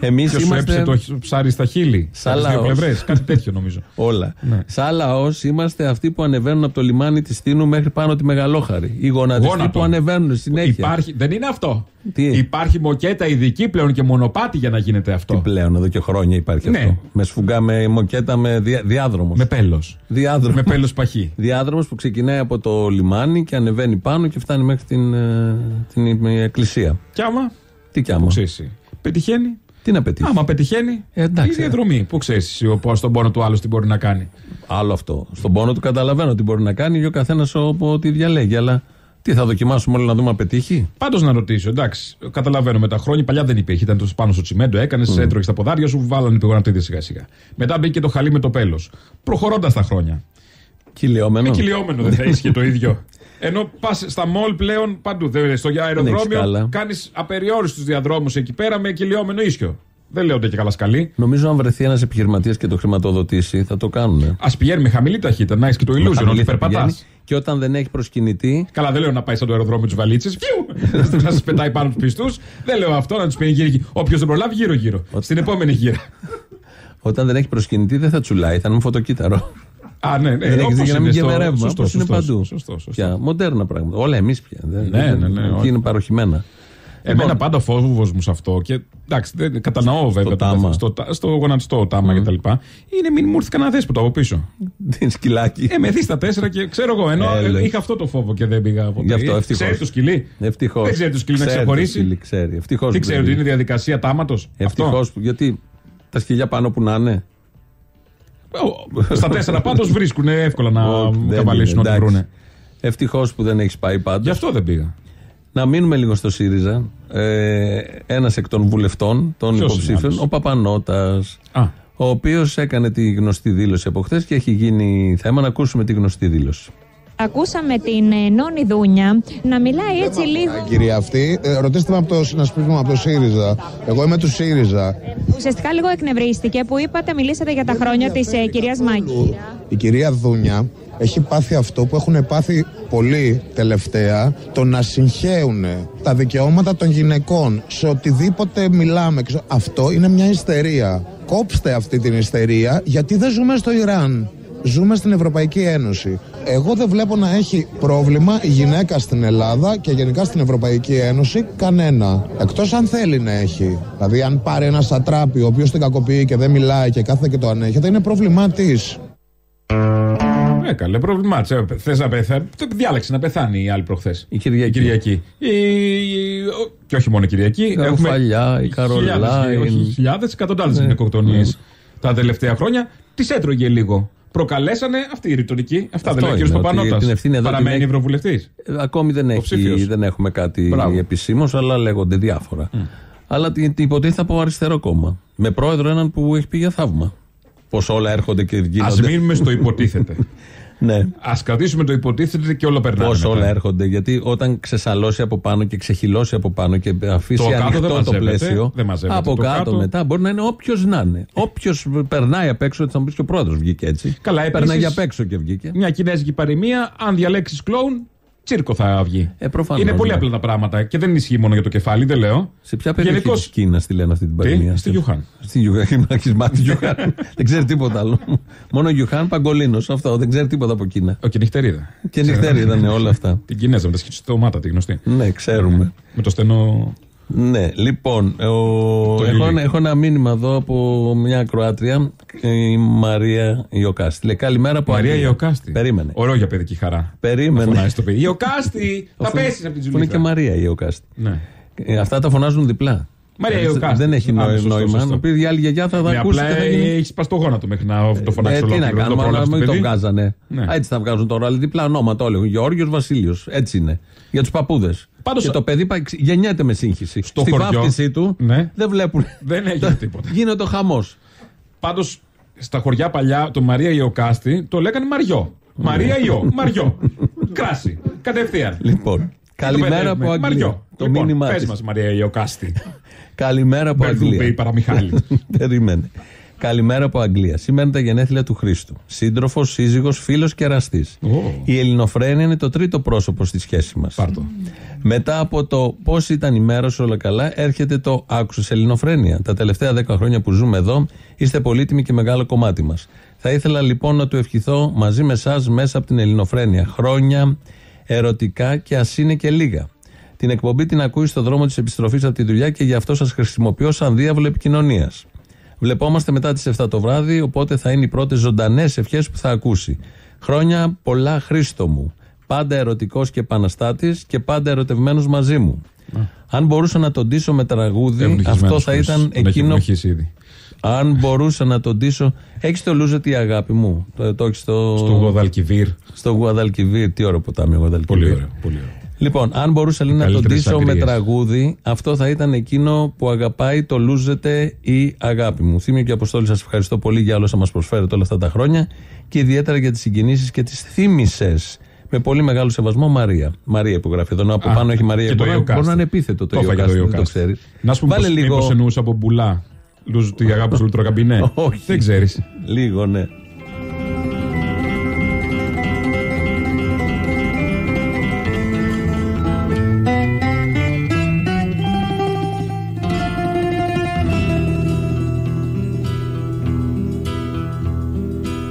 Εμείς Ποιος σου είμαστε. έψε το ψάρι στα χείλη; Σαν Από τις δύο λαός. πλευρές. Κάτι τέτοιο νομίζω. Όλα. Ναι. Σαν λαός είμαστε αυτοί που ανεβαίνουν από το λιμάνι της Τίνου μέχρι πάνω τη Μεγαλόχαρη. Οι γονατιστοί Γόνατο. που ανεβαίνουν συνέχεια. Υπάρχει, δεν είναι αυτό. Τι; Υπάρχει μοκέτα ειδική πλέον και μονοπάτι για να γίνεται αυτό. Τι πλέον εδώ και χρόνια υπάρχει Ναι. αυτό. Με σφουγγά, με μοκέτα, με δια, διάδρομος. Με πέλος. Διάδρομος. Με πέλος παχύ. Διάδρομος που ξεκινάει από το λιμάνι και ανεβαίνει πάνω και φτάνει μέχρι την, ε, την εκκλησία. Κι άμα. Τι κι άμα. Ξέρεις εσύ. Πετυχαίνει. Τι να πετύχει. Άμα πετυχαίνει. Ε, εντάξει, η διαδρομή. Πού ξέρεις ο πώ τον πόνο του άλλου τι μπορεί να κάνει. Άλλο αυτό. Στον πόνο του καταλαβαίνω τι μπορεί να κάνει και ο καθένας ό,τι διαλέγει. Αλλά τι θα δοκιμάσουμε όλοι να δούμε αν πετύχει; Πάντως να ρωτήσω, εντάξει, καταλαβαίνω με τα χρόνια, παλιά δεν υπήρχε. Ήταν το πάνω στο τσιμέντο, έκανες, mm. έτρωγες τα ποδάρια σου, βάλανε το γονατίδι σιγά σιγά. Μετά μπήκε το χαλί με το πέλος. Προχωρώντας τα χρόνια. Κυλιόμενο. Ε, κυλιόμενο δεν θα ίσχυε το ίδιο. Ενώ πας στα μολ πλέον παντού. Δεν, στο έχεις αεροδρόμιο σκάλα. κάνεις απεριόριστους διαδρόμους εκεί πέρα με κυλιόμενο ίσιο. Δεν λέω ότι και καλά σκαλί. Νομίζω αν βρεθεί ένας επιχειρηματίας και το χρηματοδοτήσει θα το κάνουν. Α πηγαίνει με χαμηλή ταχύτητα, να έχεις και το illusion ότι περπατάς. Και όταν δεν έχει προσκυνητή. Καλά, δεν λέω να πάει στο αεροδρόμιο του βαλίτσε. να σας πετάει πάνω του πιστούς. Δεν λέω αυτό να τους πει γύρω. Όποιος δεν προλάβει, γύρω-γύρω. Στην επόμενη γύρα. Όταν δεν έχει προσκυνητή δεν θα τσουλάει, θα είναι με φωτοκύτταρο. Α, ναι, ναι. δεν έχει όπως για να μην είναι στο- γεμερεύουμε. σωστό, Όπως είναι σωστό, παντού. σωστό, σωστό. Πια, μοντέρνα πράγματα. Όλα εμείς πια. Δεν- Ναι, δεν- ναι, ναι, εκεί όχι. είναι παροχημένα. Εμένα πάντα ο φόβος μου σε αυτό και εντάξει, δεν, κατανοώ βέβαια. το- τάμα. Στο, τα- στο γονατιστό τάμα κτλ. Είναι μην μου έρθει κανένα δέσποτο από πίσω. Τι σκυλάκι. Ε, με δεις στα τέσσερα και ξέρω εγώ. Ενώ Ε, ε, λες. είχα αυτό το φόβο και δεν πήγα από Γι' αυτό ευτυχώς. Ξέρει το σκυλί; Ευτυχώς. Δεν ξέρει το σκυλί να ξεχωρίσει. Ξέρει. Ευτυχώς Τι που ξέρει δεν ότι είναι διαδικασία τάματος. Ευτυχώς. Γιατί τα σκυλιά πάνω που να είναι; Στα τέσσερα πάντως βρίσκουν εύκολα να Όχι, δεν καβαλήσουν είναι, ό,τι εντάξει. βρούνε. Ευτυχώς που δεν έχεις πάει πάντω. Γι' αυτό δεν πήγα. Να μείνουμε λίγο στο ΣΥΡΙΖΑ. Ε, Ένας εκ των βουλευτών, των Ποιος είναι υποψήφιων, άλλος; ο Παπανότας. Α. Ο οποίος έκανε τη γνωστή δήλωση από χθες και έχει γίνει θέμα να ακούσουμε τη γνωστή δήλωση. Ακούσαμε την ε, Νόνη Δούνια να μιλάει έτσι λίγο. Κυρία αυτή, ε, ρωτήστε με από το συνασπισμό από το ΣΥΡΙΖΑ. Εγώ είμαι του ΣΥΡΙΖΑ. Ουσιαστικά λίγο εκνευρίστηκε που είπατε, μιλήσατε για τα χρόνια της ε, κυρίας Μάκη. Η κυρία Δούνια έχει πάθει αυτό που έχουν πάθει πολλοί τελευταία, το να συγχαίουν τα δικαιώματα των γυναικών σε οτιδήποτε μιλάμε. Ξε- Αυτό είναι μια ιστερία. Κόψτε αυτή την ιστερία γιατί δεν ζούμε στο Ιράν. Ζούμε στην Ευρωπαϊκή Ένωση. Εγώ δεν βλέπω να έχει πρόβλημα η γυναίκα στην Ελλάδα και γενικά στην Ευρωπαϊκή Ένωση κανένα. Εκτός αν θέλει να έχει. Δηλαδή, αν πάρει ένα σατράπι ο οποίος την κακοποιεί και δεν μιλάει και κάθεται και το ανέχεται, είναι πρόβλημά της. Ε, καλέ, πρόβλημά τη. Θες να πεθάνει. Διάλεξε να πεθάνει η άλλη προχθές. Η Κυριακή. Η, Κυριακή. Η, η ο- και όχι μόνο Κυριακή. Η Καροφαλιά, η Καρολάιν. Χιλιάδες, εκατοντάδες Ναι. γυναικοκτονίε τα τελευταία χρόνια. Τις έτρωγε λίγο. Προκαλέσανε αυτή η ρητορική. Αυτά Αυτό δεν λέει ο κ. είναι, ότι Παπανότα. την ευθύνη εδώ την Παραμένει έχει- ευρωβουλευτής. Ε, Ακόμη δεν, έχει, Υποψήφιος. δεν έχουμε κάτι Μπράβο. επισήμως, αλλά λέγονται διάφορα. Αλλά την, την υποτίθεται από αριστερό κόμμα. Με πρόεδρο έναν που έχει πει για θαύμα. Πώ όλα έρχονται και Α γίνονται. μείνουμε στο υποτίθεται. ναι. Α κρατήσουμε το υποτίθεται και όλο περνάει. Πώς όλα έρχονται. Γιατί όταν ξεσαλώσει από πάνω και ξεχυλώσει από πάνω και αφήσει Το κάτω δεν ανοιχτό το μαζεύεται, πλαίσιο. δεν μαζεύεται. από Το κάτω, κάτω- μετά μπορεί να είναι όποιος να είναι. Όποιος περνάει απ' έξω, θα μου πεις και ο πρόεδρος βγήκε έτσι. Καλά, Περνάει επίσης- απ' έξω και βγήκε. Μια κινέζικη παροιμία, αν διαλέξεις κλόουν, τσίρκο θα βγει. Ε, προφανώς, Είναι πολύ ναι. απλά τα πράγματα και δεν ισχύει μόνο για το κεφάλι, δεν λέω. Σε ποια περιοχή Γενικώς- της Κίνας τη λένε αυτή την Τι; παροιμία. Στη Γιουχάν. Στη Γιουχάν. Έχεις μάθει Γιουχάν. δεν ξέρει τίποτα άλλο. Μόνο Γιουχάν Παγκολίνος. Αυτό δεν ξέρει τίποτα από Κίνα. Ο και νυχτερίδα. Και νυχτέρι ήταν όλα αυτά. Την Κινέζα με τα σκητσιτωμάτα, τη γνωστή. Ναι, ξέρουμε. Με το στενό. Ναι, λοιπόν, ο... Το έχω, Λίλι. έχω ένα μήνυμα εδώ από μια Κροάτρια, η Μαρία Ιωκάστη. Λέει καλημέρα από Μαρία Αγγλία». Ιωκάστη. Περίμενε. Ωραίο για παιδική χαρά. Περίμενε. Να φωνάζεις το παιδί. Ιωκάστη! Θα Αφού- πέσεις από την αφού Είναι και τζουλίδα. Μαρία Ιωκάστη. Ναι. Ε, αυτά τα φωνάζουν διπλά. Μαρία Ε, Ιωκάστη. Δεν έχει Α, νόη- σωστό, νόημα. σωστό. Να πει η άλλη γιαγιά θα τα Ναι, ακούσει απλά και θα γίνει. έχει σπάσει το γόνατο μέχρι να το φωνάξει Ε, τι ολόκληρο. να Δεν κάνουμε, πρόλαβε αλλά το μην το παιδί. βγάζανε. Ναι. Α, Έτσι θα βγάζουν τώρα, αλλά διπλά ονόματα όλοι. Γεώργιος Βασίλειος. Έτσι είναι. Για τους παππούδες. Πάντως- Και το παιδί πάει- γεννιέται με σύγχυση. Στο Στη χωριό. βάφτισή του Ναι. δεν βλέπουν. Δεν έγινε τίποτα. Γίνεται ο χαμός. Πάντως στα χωριά παλιά το Μαρία Ιωκάστη το λέγανε Μαριό. Ναι. Μαρία Ιω. Μαριό. Κράση. Κατευθείαν. Λοιπόν, καλημέρα Το από μπερδεύουμε. Αγγλία. Μαριό. Το λοιπόν, μήνυμά πες της. μας Μαρία Ιωκάστη. Καλημέρα από Μπερδούμπε η Αγγλία. Παραμιχάλη. Περίμενε. Καλημέρα από Αγγλία. Σήμερα είναι τα γενέθλια του Χρήστου. Σύντροφος, σύζυγος, φίλος και εραστής. Η ελληνοφρένεια είναι το τρίτο πρόσωπο στη σχέση μας. Πάρτο. Μετά από το πώς ήταν η μέρα σου όλα καλά, έρχεται το άκουσες ελληνοφρένεια. Τα τελευταία δέκα χρόνια που ζούμε εδώ, είστε πολύτιμοι και μεγάλο κομμάτι μας. Θα ήθελα λοιπόν να του ευχηθώ μαζί με εσάς μέσα από την ελληνοφρένεια. Χρόνια ερωτικά και ας είναι και λίγα. Την εκπομπή την ακούει στο δρόμο της επιστροφής από τη δουλειά και γι' αυτό σας χρησιμοποιώ σαν διάβολο επικοινωνίας. Βλεπόμαστε μετά τις 7 το βράδυ, οπότε θα είναι οι πρώτες ζωντανές ευχές που θα ακούσει. Χρόνια πολλά Χρήστο μου. Πάντα ερωτικός και επαναστάτης και πάντα ερωτευμένος μαζί μου. Αν μπορούσα να τον ντύσω με τραγούδι, Έχουν αυτό χισμένους θα χωρίς. ήταν Τον έχει εκείνο. βοηθήσει ήδη. Αν μπορούσα να τον ντύσω. Έχεις το λούζε η αγάπη μου; Το, το έχεις στο. Στο Γουαδαλκιβίρ. Στο Γουαδαλκιβίρ. Τι ωραίο ποτάμι ο Γουαδαλκιβίρ. Πολύ ωραίο. Πολύ ωραίο. Λοιπόν, αν μπορούσα λέει, να τον καλύτερες ντύσω με αγρίες. τραγούδι, αυτό θα ήταν εκείνο που αγαπάει το λούζεται η αγάπη μου. Θύμιο και Αποστόλη, σας ευχαριστώ πολύ για όλα όσα μας προσφέρετε όλα αυτά τα χρόνια και ιδιαίτερα για τις συγκινήσεις και τις θύμησες. Με πολύ μεγάλο σεβασμό, Μαρία. Μαρία υπογράφει εδώ. ενώ Από Α, πάνω έχει Μαρία και το υπογράφει. Μπορεί Ιωκάστη. να είναι επίθετο το Το έφαγε Ιωκάστη, το δεν το Ιωκάστη. ξέρεις. Να σου πω Βάλε μήπως- λίγο. μήπως εννοούσε από μπουλά. Λούζου τη αγάπη σου λουτροκαμπινέ. Όχι. Δεν ξέρεις. Λίγο, ναι.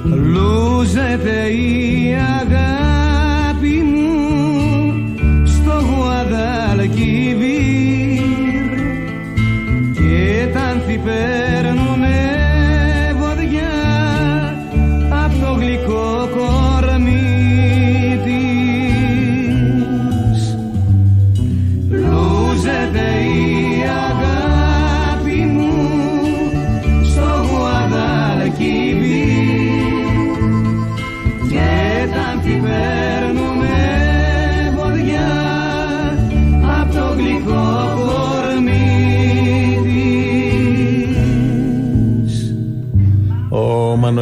Λούζεται η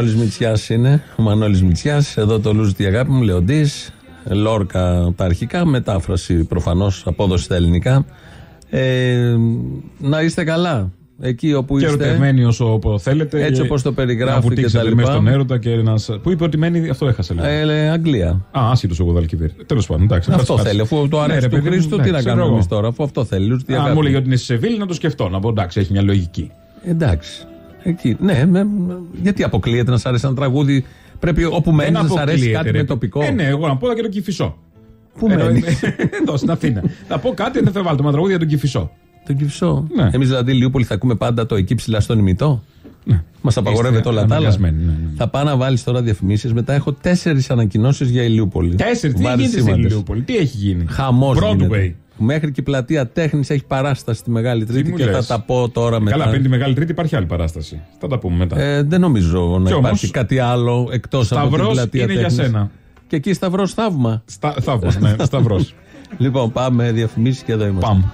Ο Μανώλης Μητσιάς είναι. Ο Μανώλης Μητσιάς, εδώ το λούζει τη αγάπη μου, Λεοντής, Λόρκα τα αρχικά, μετάφραση προφανώς, απόδοση στα ελληνικά. Ε, να είστε καλά. Εκεί όπου Και είστε. ερωτευμένοι όσο θέλετε. Έτσι και όπως το περιγράφει Να βουτήξετε και τα λοιπά. μέσα στον έρωτα και να. σ- Πού είπε ότι μένει, αυτό έχασε λίγο. Ε, λέει, Αγγλία. Α, άσχητο ο Γουδαλκιβίρ. Τέλος πάντων, εντάξει. Αυτό κάτσε, θέλει. κάτσε. Αφού το Ναι, αρέσει ρε, του παιδί μου, Χρήστου, τι να εντάξει, κάνουμε ξέρω εμείς εγώ. τώρα, αφού αυτό θέλει. λούζει τη Αν αγάπη μου μου. έλεγε ότι είναι στη Σεβίλη, να το σκεφτώ. Να πω εντάξει, έχει μια λογική. Εντάξει. Εκεί. Ναι, με- με- γιατί αποκλείεται να σ' αρέσει ένα τραγούδι. Πρέπει όπου μένεις Δεν να σ' αρέσει αποκλείεται, κάτι ρε. με τοπικό. Ε, ναι, εγώ να πω και τον Κυφισό. Πού Ενώ μένεις; είμαι- Εδώ στην Αθήνα. Να πω κάτι, δεν θα βάλω το τραγούδι για τον Κυφισό. Τον Κυφισό. Ναι. Εμείς δηλαδή Λιούπολη θα ακούμε πάντα το εκεί ψηλά στον ημιτό. Ναι. Μας απαγορεύεται Είστε όλα τα άλλα. αναγκασμένοι, ναι, ναι, ναι. Θα πάω να βάλεις τώρα διαφημίσεις. Μετά έχω τέσσερις ανακοινώσεις για Ηλιούπολη. Τέσσερις, τι Βάρη γίνεται στην σήμαντες. Ηλιούπολη, τι έχει γίνει; Χαμός Broadway. γίνεται. Μέχρι και η πλατεία τέχνης έχει παράσταση τη Μεγάλη Τρίτη μου και λες. θα τα πω τώρα μετά. Καλά, πριν τη Μεγάλη Τρίτη υπάρχει άλλη παράσταση. Θα τα πούμε μετά. Ε, δεν νομίζω να Κι υπάρχει όμως, κάτι άλλο εκτός από την Σταυρός πλατεία είναι για τέχνης. σένα. Και εκεί Σταυρός θαύμα. Στα, θαύμα, ναι, σταυρός. λοιπόν, πάμε διαφημίσεις και εδώ είμαστε. Πάμε.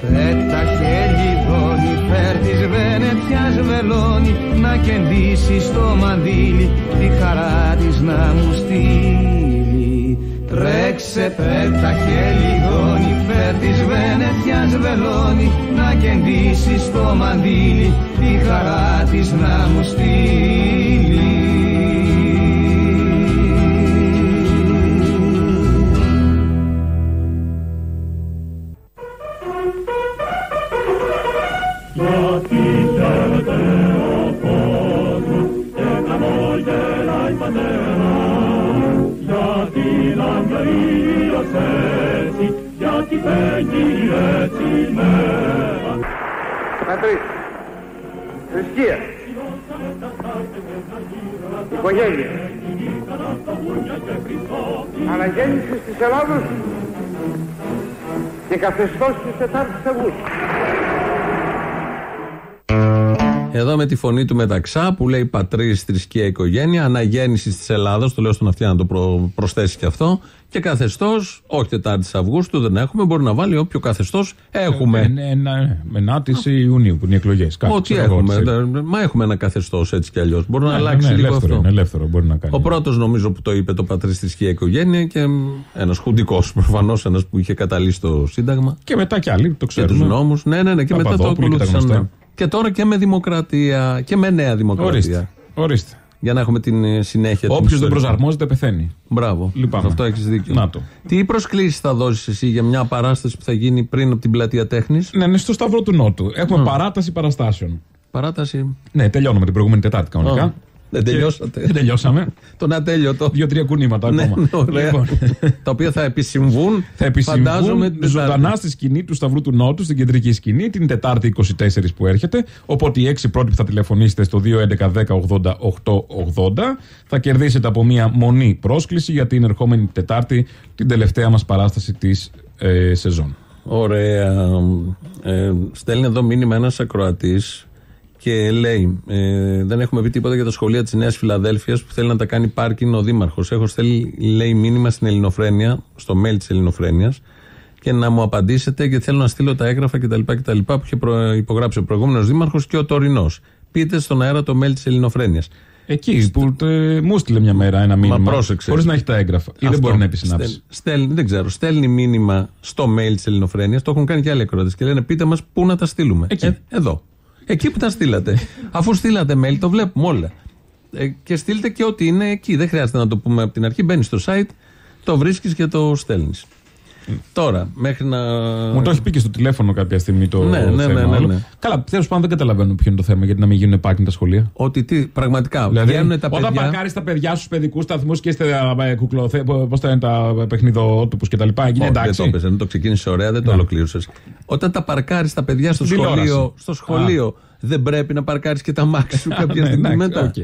Πέτα χελιδόνι φέρ της βενετιάς βελόνι να κεντήσεις στο μαντίλι τη χαρά της να μου στείλει. Τρέξε πέτα χελιδόνι φέρ της βενετιάς βελόνι να κεντήσεις στο μαντίλι τη χαρά της να μου στείλει οικογένεια, αναγέννηση της Ελλάδος και καθεστώς της Τετάρτης Αυγούστου. Εδώ με τη φωνή του Μεταξά που λέει πατρί, θρησκεία, οικογένεια, αναγέννησης της Ελλάδα, το λέω στον αυτιά να το προ- προσθέσει και αυτό. Και καθεστώς, όχι Τετάρτης Αυγούστου, δεν έχουμε. Μπορεί να βάλει όποιο καθεστώς έχουμε. Ε, ναι, ναι, με νάτιση Ιουνίου που είναι οι εκλογέ. Ό,τι έχουμε. Δεν- Μα έχουμε ένα καθεστώς έτσι κι αλλιώς. Μπορεί να Ναι, αλλάξει ναι, λίγο ελεύθερο, αυτό. είναι ελεύθερο, μπορεί να κάνει. Ο πρώτος νομίζω που το είπε το πατρί, θρησκεία, οικογένεια και ένας χουντικός προφανώς, ένας που είχε καταλύσει το Σύνταγμα. Και μετά κι άλλοι, το Και ξέρουμε. του νόμους. Ναι, ναι, ναι. Και μετά το Παπαδόπουλοι και τα ακολούθησαν. Γνωστά. ναι. Και τώρα και με δημοκρατία. Και με νέα δημοκρατία. Ορίστε. Ορίστε. Για να έχουμε την ε, συνέχεια Όποιος την δεν ιστορία. προσαρμόζεται πεθαίνει. Μπράβο. Λυπάμαι. Σε αυτό έχεις δίκιο. Να το. Τι προσκλήσεις θα δώσεις εσύ για μια παράσταση που θα γίνει πριν από την πλατεία τέχνης; Ναι, είναι στο Σταυρό του Νότου. Έχουμε παράταση παραστάσεων. Παράταση. Ναι, τελειώνουμε την προηγούμενη Τετάρτη κανονικά. Α, δεν Και- τελειώσατε. Δεν τελειώσαμε. Τον ατέλειωτο. Δύο-τρία κουνήματα Ναι, ακόμα. ωραία. Λοιπόν, Τα οποία θα επισυμβούν. θα επισυμβούν φαντάζομαι, την ζωντανά Τετάρτη. στη σκηνή του Σταυρού του Νότου, στην κεντρική σκηνή, την Τετάρτη 24 που έρχεται. Οπότε οι έξι πρώτοι που θα τηλεφωνήσετε στο 211-10-80-880 θα κερδίσετε από μία μονή πρόσκληση για την ερχόμενη Τετάρτη, την τελευταία μας παράσταση της ε, σεζόν. Ωραία. Ε, στέλνει εδώ μήνυμα ένας ακροατής και λέει: ε, Δεν έχουμε πει τίποτα για τα σχολεία της Νέας Φιλαδέλφιας που θέλει να τα κάνει πάρκινγκ ο Δήμαρχος. Έχω στέλνει, λέει, μήνυμα στην Ελληνοφρένεια, στο mail της Ελληνοφρένειας και να μου απαντήσετε γιατί θέλω να στείλω τα έγγραφα κτλ. κτλ που είχε προ- υπογράψει ο προηγούμενος Δήμαρχος και ο τωρινός. Πείτε στον αέρα το mail της Ελληνοφρένειας. Εκεί που τε, μου στείλε μια μέρα ένα μήνυμα. πρόσεξε. Χωρίς να έχει τα έγγραφα. Ή δεν Αυτό. μπορεί να επισυνάψει. Στέλ- στέλνει, δεν ξέρω. Στέλνει μήνυμα στο mail της Ελληνοφρένειας. Το έχουν κάνει και άλλοι ακροατές και λένε πείτε μας πού να τα στείλουμε. Εκεί. Ε, εδώ. Εκεί που τα στείλατε. Αφού στείλατε mail, το βλέπουμε όλα. Ε, και στείλτε και ό,τι είναι εκεί. Δεν χρειάζεται να το πούμε από την αρχή. Μπαίνεις στο site, το βρίσκεις και το στέλνεις. Τώρα, μέχρι να. Μου το έχει πει και στο τηλέφωνο κάποια στιγμή το Ναι, ναι, θέμα. ναι, ναι, όλο. ναι. Καλά, τέλος πάντων δεν καταλαβαίνω ποιο είναι το θέμα. Γιατί να μην γίνουν πάρκινγκ τα σχολεία. Ότι τι, πραγματικά. Δηλαδή, βγαίνουν τα όταν παιδιά. παρκάρεις τα παιδιά στους παιδικούς σταθμούς και είστε ε, κουκλοθε... Πώς τα είναι τα παιχνιδότοπους κτλ. Γίνει Όχι, δεν εντάξει. το έπαιζε, δεν το ξεκίνησες ωραία, δεν το ολοκλήρωσες. Όταν τα παρκάρεις τα παιδιά στο Στην τηλεόραση. σχολείο, στο σχολείο δεν πρέπει να παρκάρεις και το αμάξι σου κάποια Ναι, στιγμή εντάξει, μετά. οκ.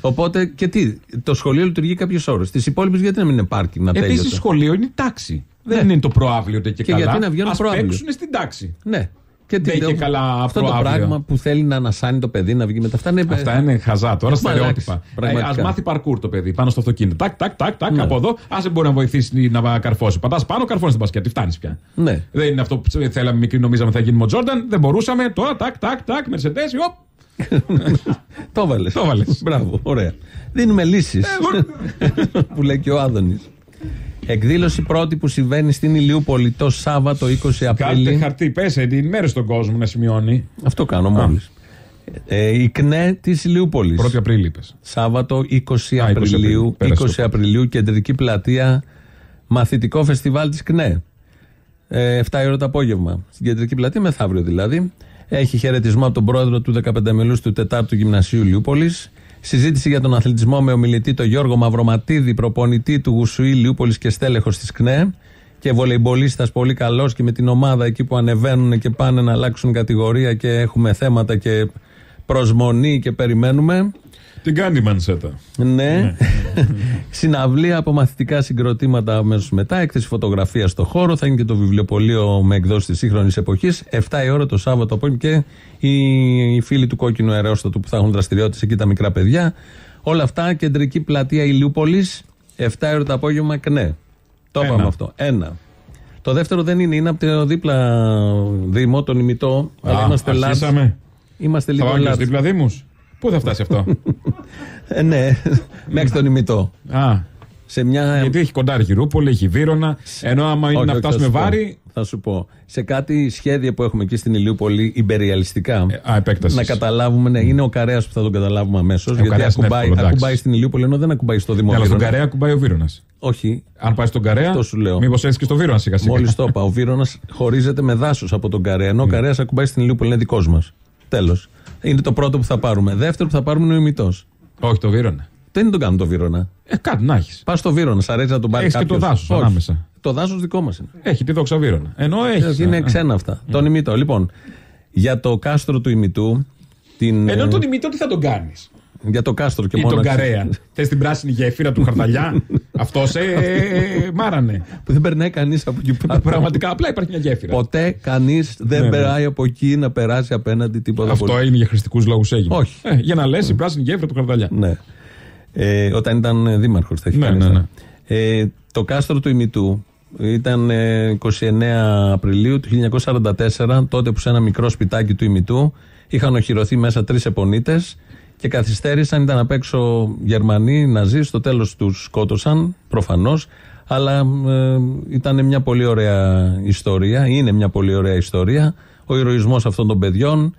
Οπότε και τι, το σχολείο λειτουργεί κάποιες ώρες. Τις υπόλοιπες γιατί να μην είναι πάρκινγκ να Επίσης, τέλειωσε; σχολείο είναι η τάξη. Δεν είναι το προαύλιο ούτε και, Και καλά. γιατί να βγαίνουν Ας προαύλιο; παίξουν στην τάξη. Ναι. Και Δεν και καλά αυτό το προαύλιο. πράγμα που θέλει να ανασάνει το παιδί να βγει μετά. Αυτά είναι, Αυτά είναι χαζά τώρα, Μα, στερεότυπα. εντάξει, πραγματικά. Ας μάθει παρκούρ το παιδί πάνω στο αυτοκίνητο. Τάκ, τάκ, τάκ, τάκ, από εδώ. Αν δεν μπορεί να βοηθήσει να καρφώσει. Πατάς πάνω, καρφώνεις την μπασκέτη. Φτάνεις πια. Ναι. Δεν είναι αυτό που θέλαμε μικρή, νομίζαμε θα γίνουμε ο Τζόρνταν. Δεν μπορούσαμε. Τώρα, τάκ, τάκ, τάκ, Μερσεντές, οπ. Το έβαλε. Το έβαλες. Μπράβο, ωραία. Δίνουμε λύσεις. που λέει και ο Άδωνης. Εκδήλωση πρώτη που συμβαίνει στην Ηλιούπολη το Σάββατο 20 Κάτσε Απρίλη. χαρτί, πες, ενημέρωσε τον κόσμο να σημειώνει. Αυτό κάνω μόλις. Ε, η ΚΝΕ της Ηλιούπολης. 1η Απρίλη, είπες. Σάββατο 20 Α, 20 Απριλίου. 20 πέρασε Απριλίου, κεντρική πλατεία. Μαθητικό φεστιβάλ της ΚΝΕ. Ε, 7 η ώρα το απόγευμα. Στην κεντρική πλατεία, μεθαύριο δηλαδή. Έχει χαιρετισμό από τον πρόεδρο του 15 μελούς του 4ου Γυμνασίου Ηλιούπολης. Συζήτηση για τον αθλητισμό με ομιλητή τον Γιώργο Μαυροματίδη, προπονητή του Γουσουή Λιούπολης και στέλεχος της ΚΝΕ. Και βολεϊμπολίστας πολύ καλός και με την ομάδα εκεί που ανεβαίνουν και πάνε να αλλάξουν κατηγορία και έχουμε θέματα και προσμονή και περιμένουμε. Την κάνει η Μανσέτα. Ναι. Συναυλία από μαθητικά συγκροτήματα αμέσως μετά. Έκθεση φωτογραφίας στο χώρο. Θα είναι και το βιβλιοπωλείο με εκδόσεις της σύγχρονης εποχής. 7 η ώρα το Σάββατο απόγευμα και οι, οι φίλοι του κόκκινου αερόστατου που θα έχουν δραστηριότητες εκεί τα μικρά παιδιά. Όλα αυτά κεντρική πλατεία Ηλιούπολης. 7 η ώρα το απόγευμα ΚΝΕ. Το Ένα. είπαμε αυτό. Ένα. Το δεύτερο δεν είναι, είναι από το δίπλα Δήμο, τον ημιτό. Αλλά Α, είμαστε large. Αρχίσαμε. Είμαστε Θα λίγο πάμε και large. στους δίπλα δήμους. Πού θα φτάσει αυτό; Ε, ναι, μέχρι τον ημιτό. Α, Σε μια γιατί έχει κοντά Αργυρούπολη, έχει Βύρονα. Ενώ άμα είναι Όχι, να όχι, φτάσουμε θα σου πω. βάρη. Θα σου πω. Σε κάτι σχέδια που έχουμε εκεί στην Ηλιούπολη, υπεριαλιστικά. α, επέκτασης. να καταλάβουμε, ναι, είναι ο Καρέας που θα τον καταλάβουμε αμέσως. ο γιατί Καρέας είναι ακουμπάει, εύκολο, εντάξει. ακουμπάει στην Ηλιούπολη, ενώ δεν ακουμπάει στο Ναι, αλλά Δημόβιο. στον Καρέα κουμπάει ο Βύρονα. Όχι. Αν πάει στον Καρέα, Αυτό σου λέω. μήπως έτσι και στο Βύρονα σιγά σιγά. Μόλις το είπα. Ο Βύρονα χωρίζεται με δάσος από τον Καρέα. Ενώ ο Ναι. Καρέας ακουμπάει στην Ηλιούπολη, είναι δικός μας. Τέλος. Είναι το πρώτο που θα πάρουμε. Δεύτερο που θα πάρουμε είναι ο ημιτός. Όχι το Βύρονα. Δεν τον κάνουμε το Βύρονα. Ε, κάτι να έχεις. Πας στο Βύρονα, σ' αρέσει να τον πάρει Έχεις και κάποιος. το δάσος Όχι. ανάμεσα. Το δάσος δικό μας είναι. Έχει τη δόξα Βύρονα. Ενώ έχεις. Είναι ξένα αυτά. Τον ημιτό. Λοιπόν, για το κάστρο του ημιτού. Την, Ενώ ε, τον ημιτό τι θα τον κάνεις; Για το κάστρο και Ή μόνο. τον έτσι. Καρέα. Θες την πράσινη γέφυρα του Χαρδαλιά. Αυτός ε, μάρανε. Που δεν περνάει κανείς από εκεί πάνω. Πραγματικά απλά υπάρχει μια γέφυρα. Ποτέ κανείς δεν Ναι, ναι. περάει από εκεί να περάσει απέναντι τίποτα. Αυτό πολύ. έγινε για χρηστικού λόγους έγινε. Όχι. Ε, για να λες η πράσινη γέφυρα του Χαρδαλιά. Ναι. Ε, όταν ήταν δήμαρχος, θα έχει Ναι, κάνει ναι, αυτά. ναι. Ε, το κάστρο του ημιτού ήταν ε, 29 Απριλίου του 1944, τότε που σε ένα μικρό σπιτάκι του ημιτού είχαν οχυρωθεί μέσα τρεις επονίτες και καθυστέρησαν. Ήταν απ' έξω Γερμανοί, Ναζί, στο τέλος τους σκότωσαν, προφανώς. Αλλά ε, ήταν μια πολύ ωραία ιστορία, είναι μια πολύ ωραία ιστορία. Ο ηρωισμός αυτών των παιδιών.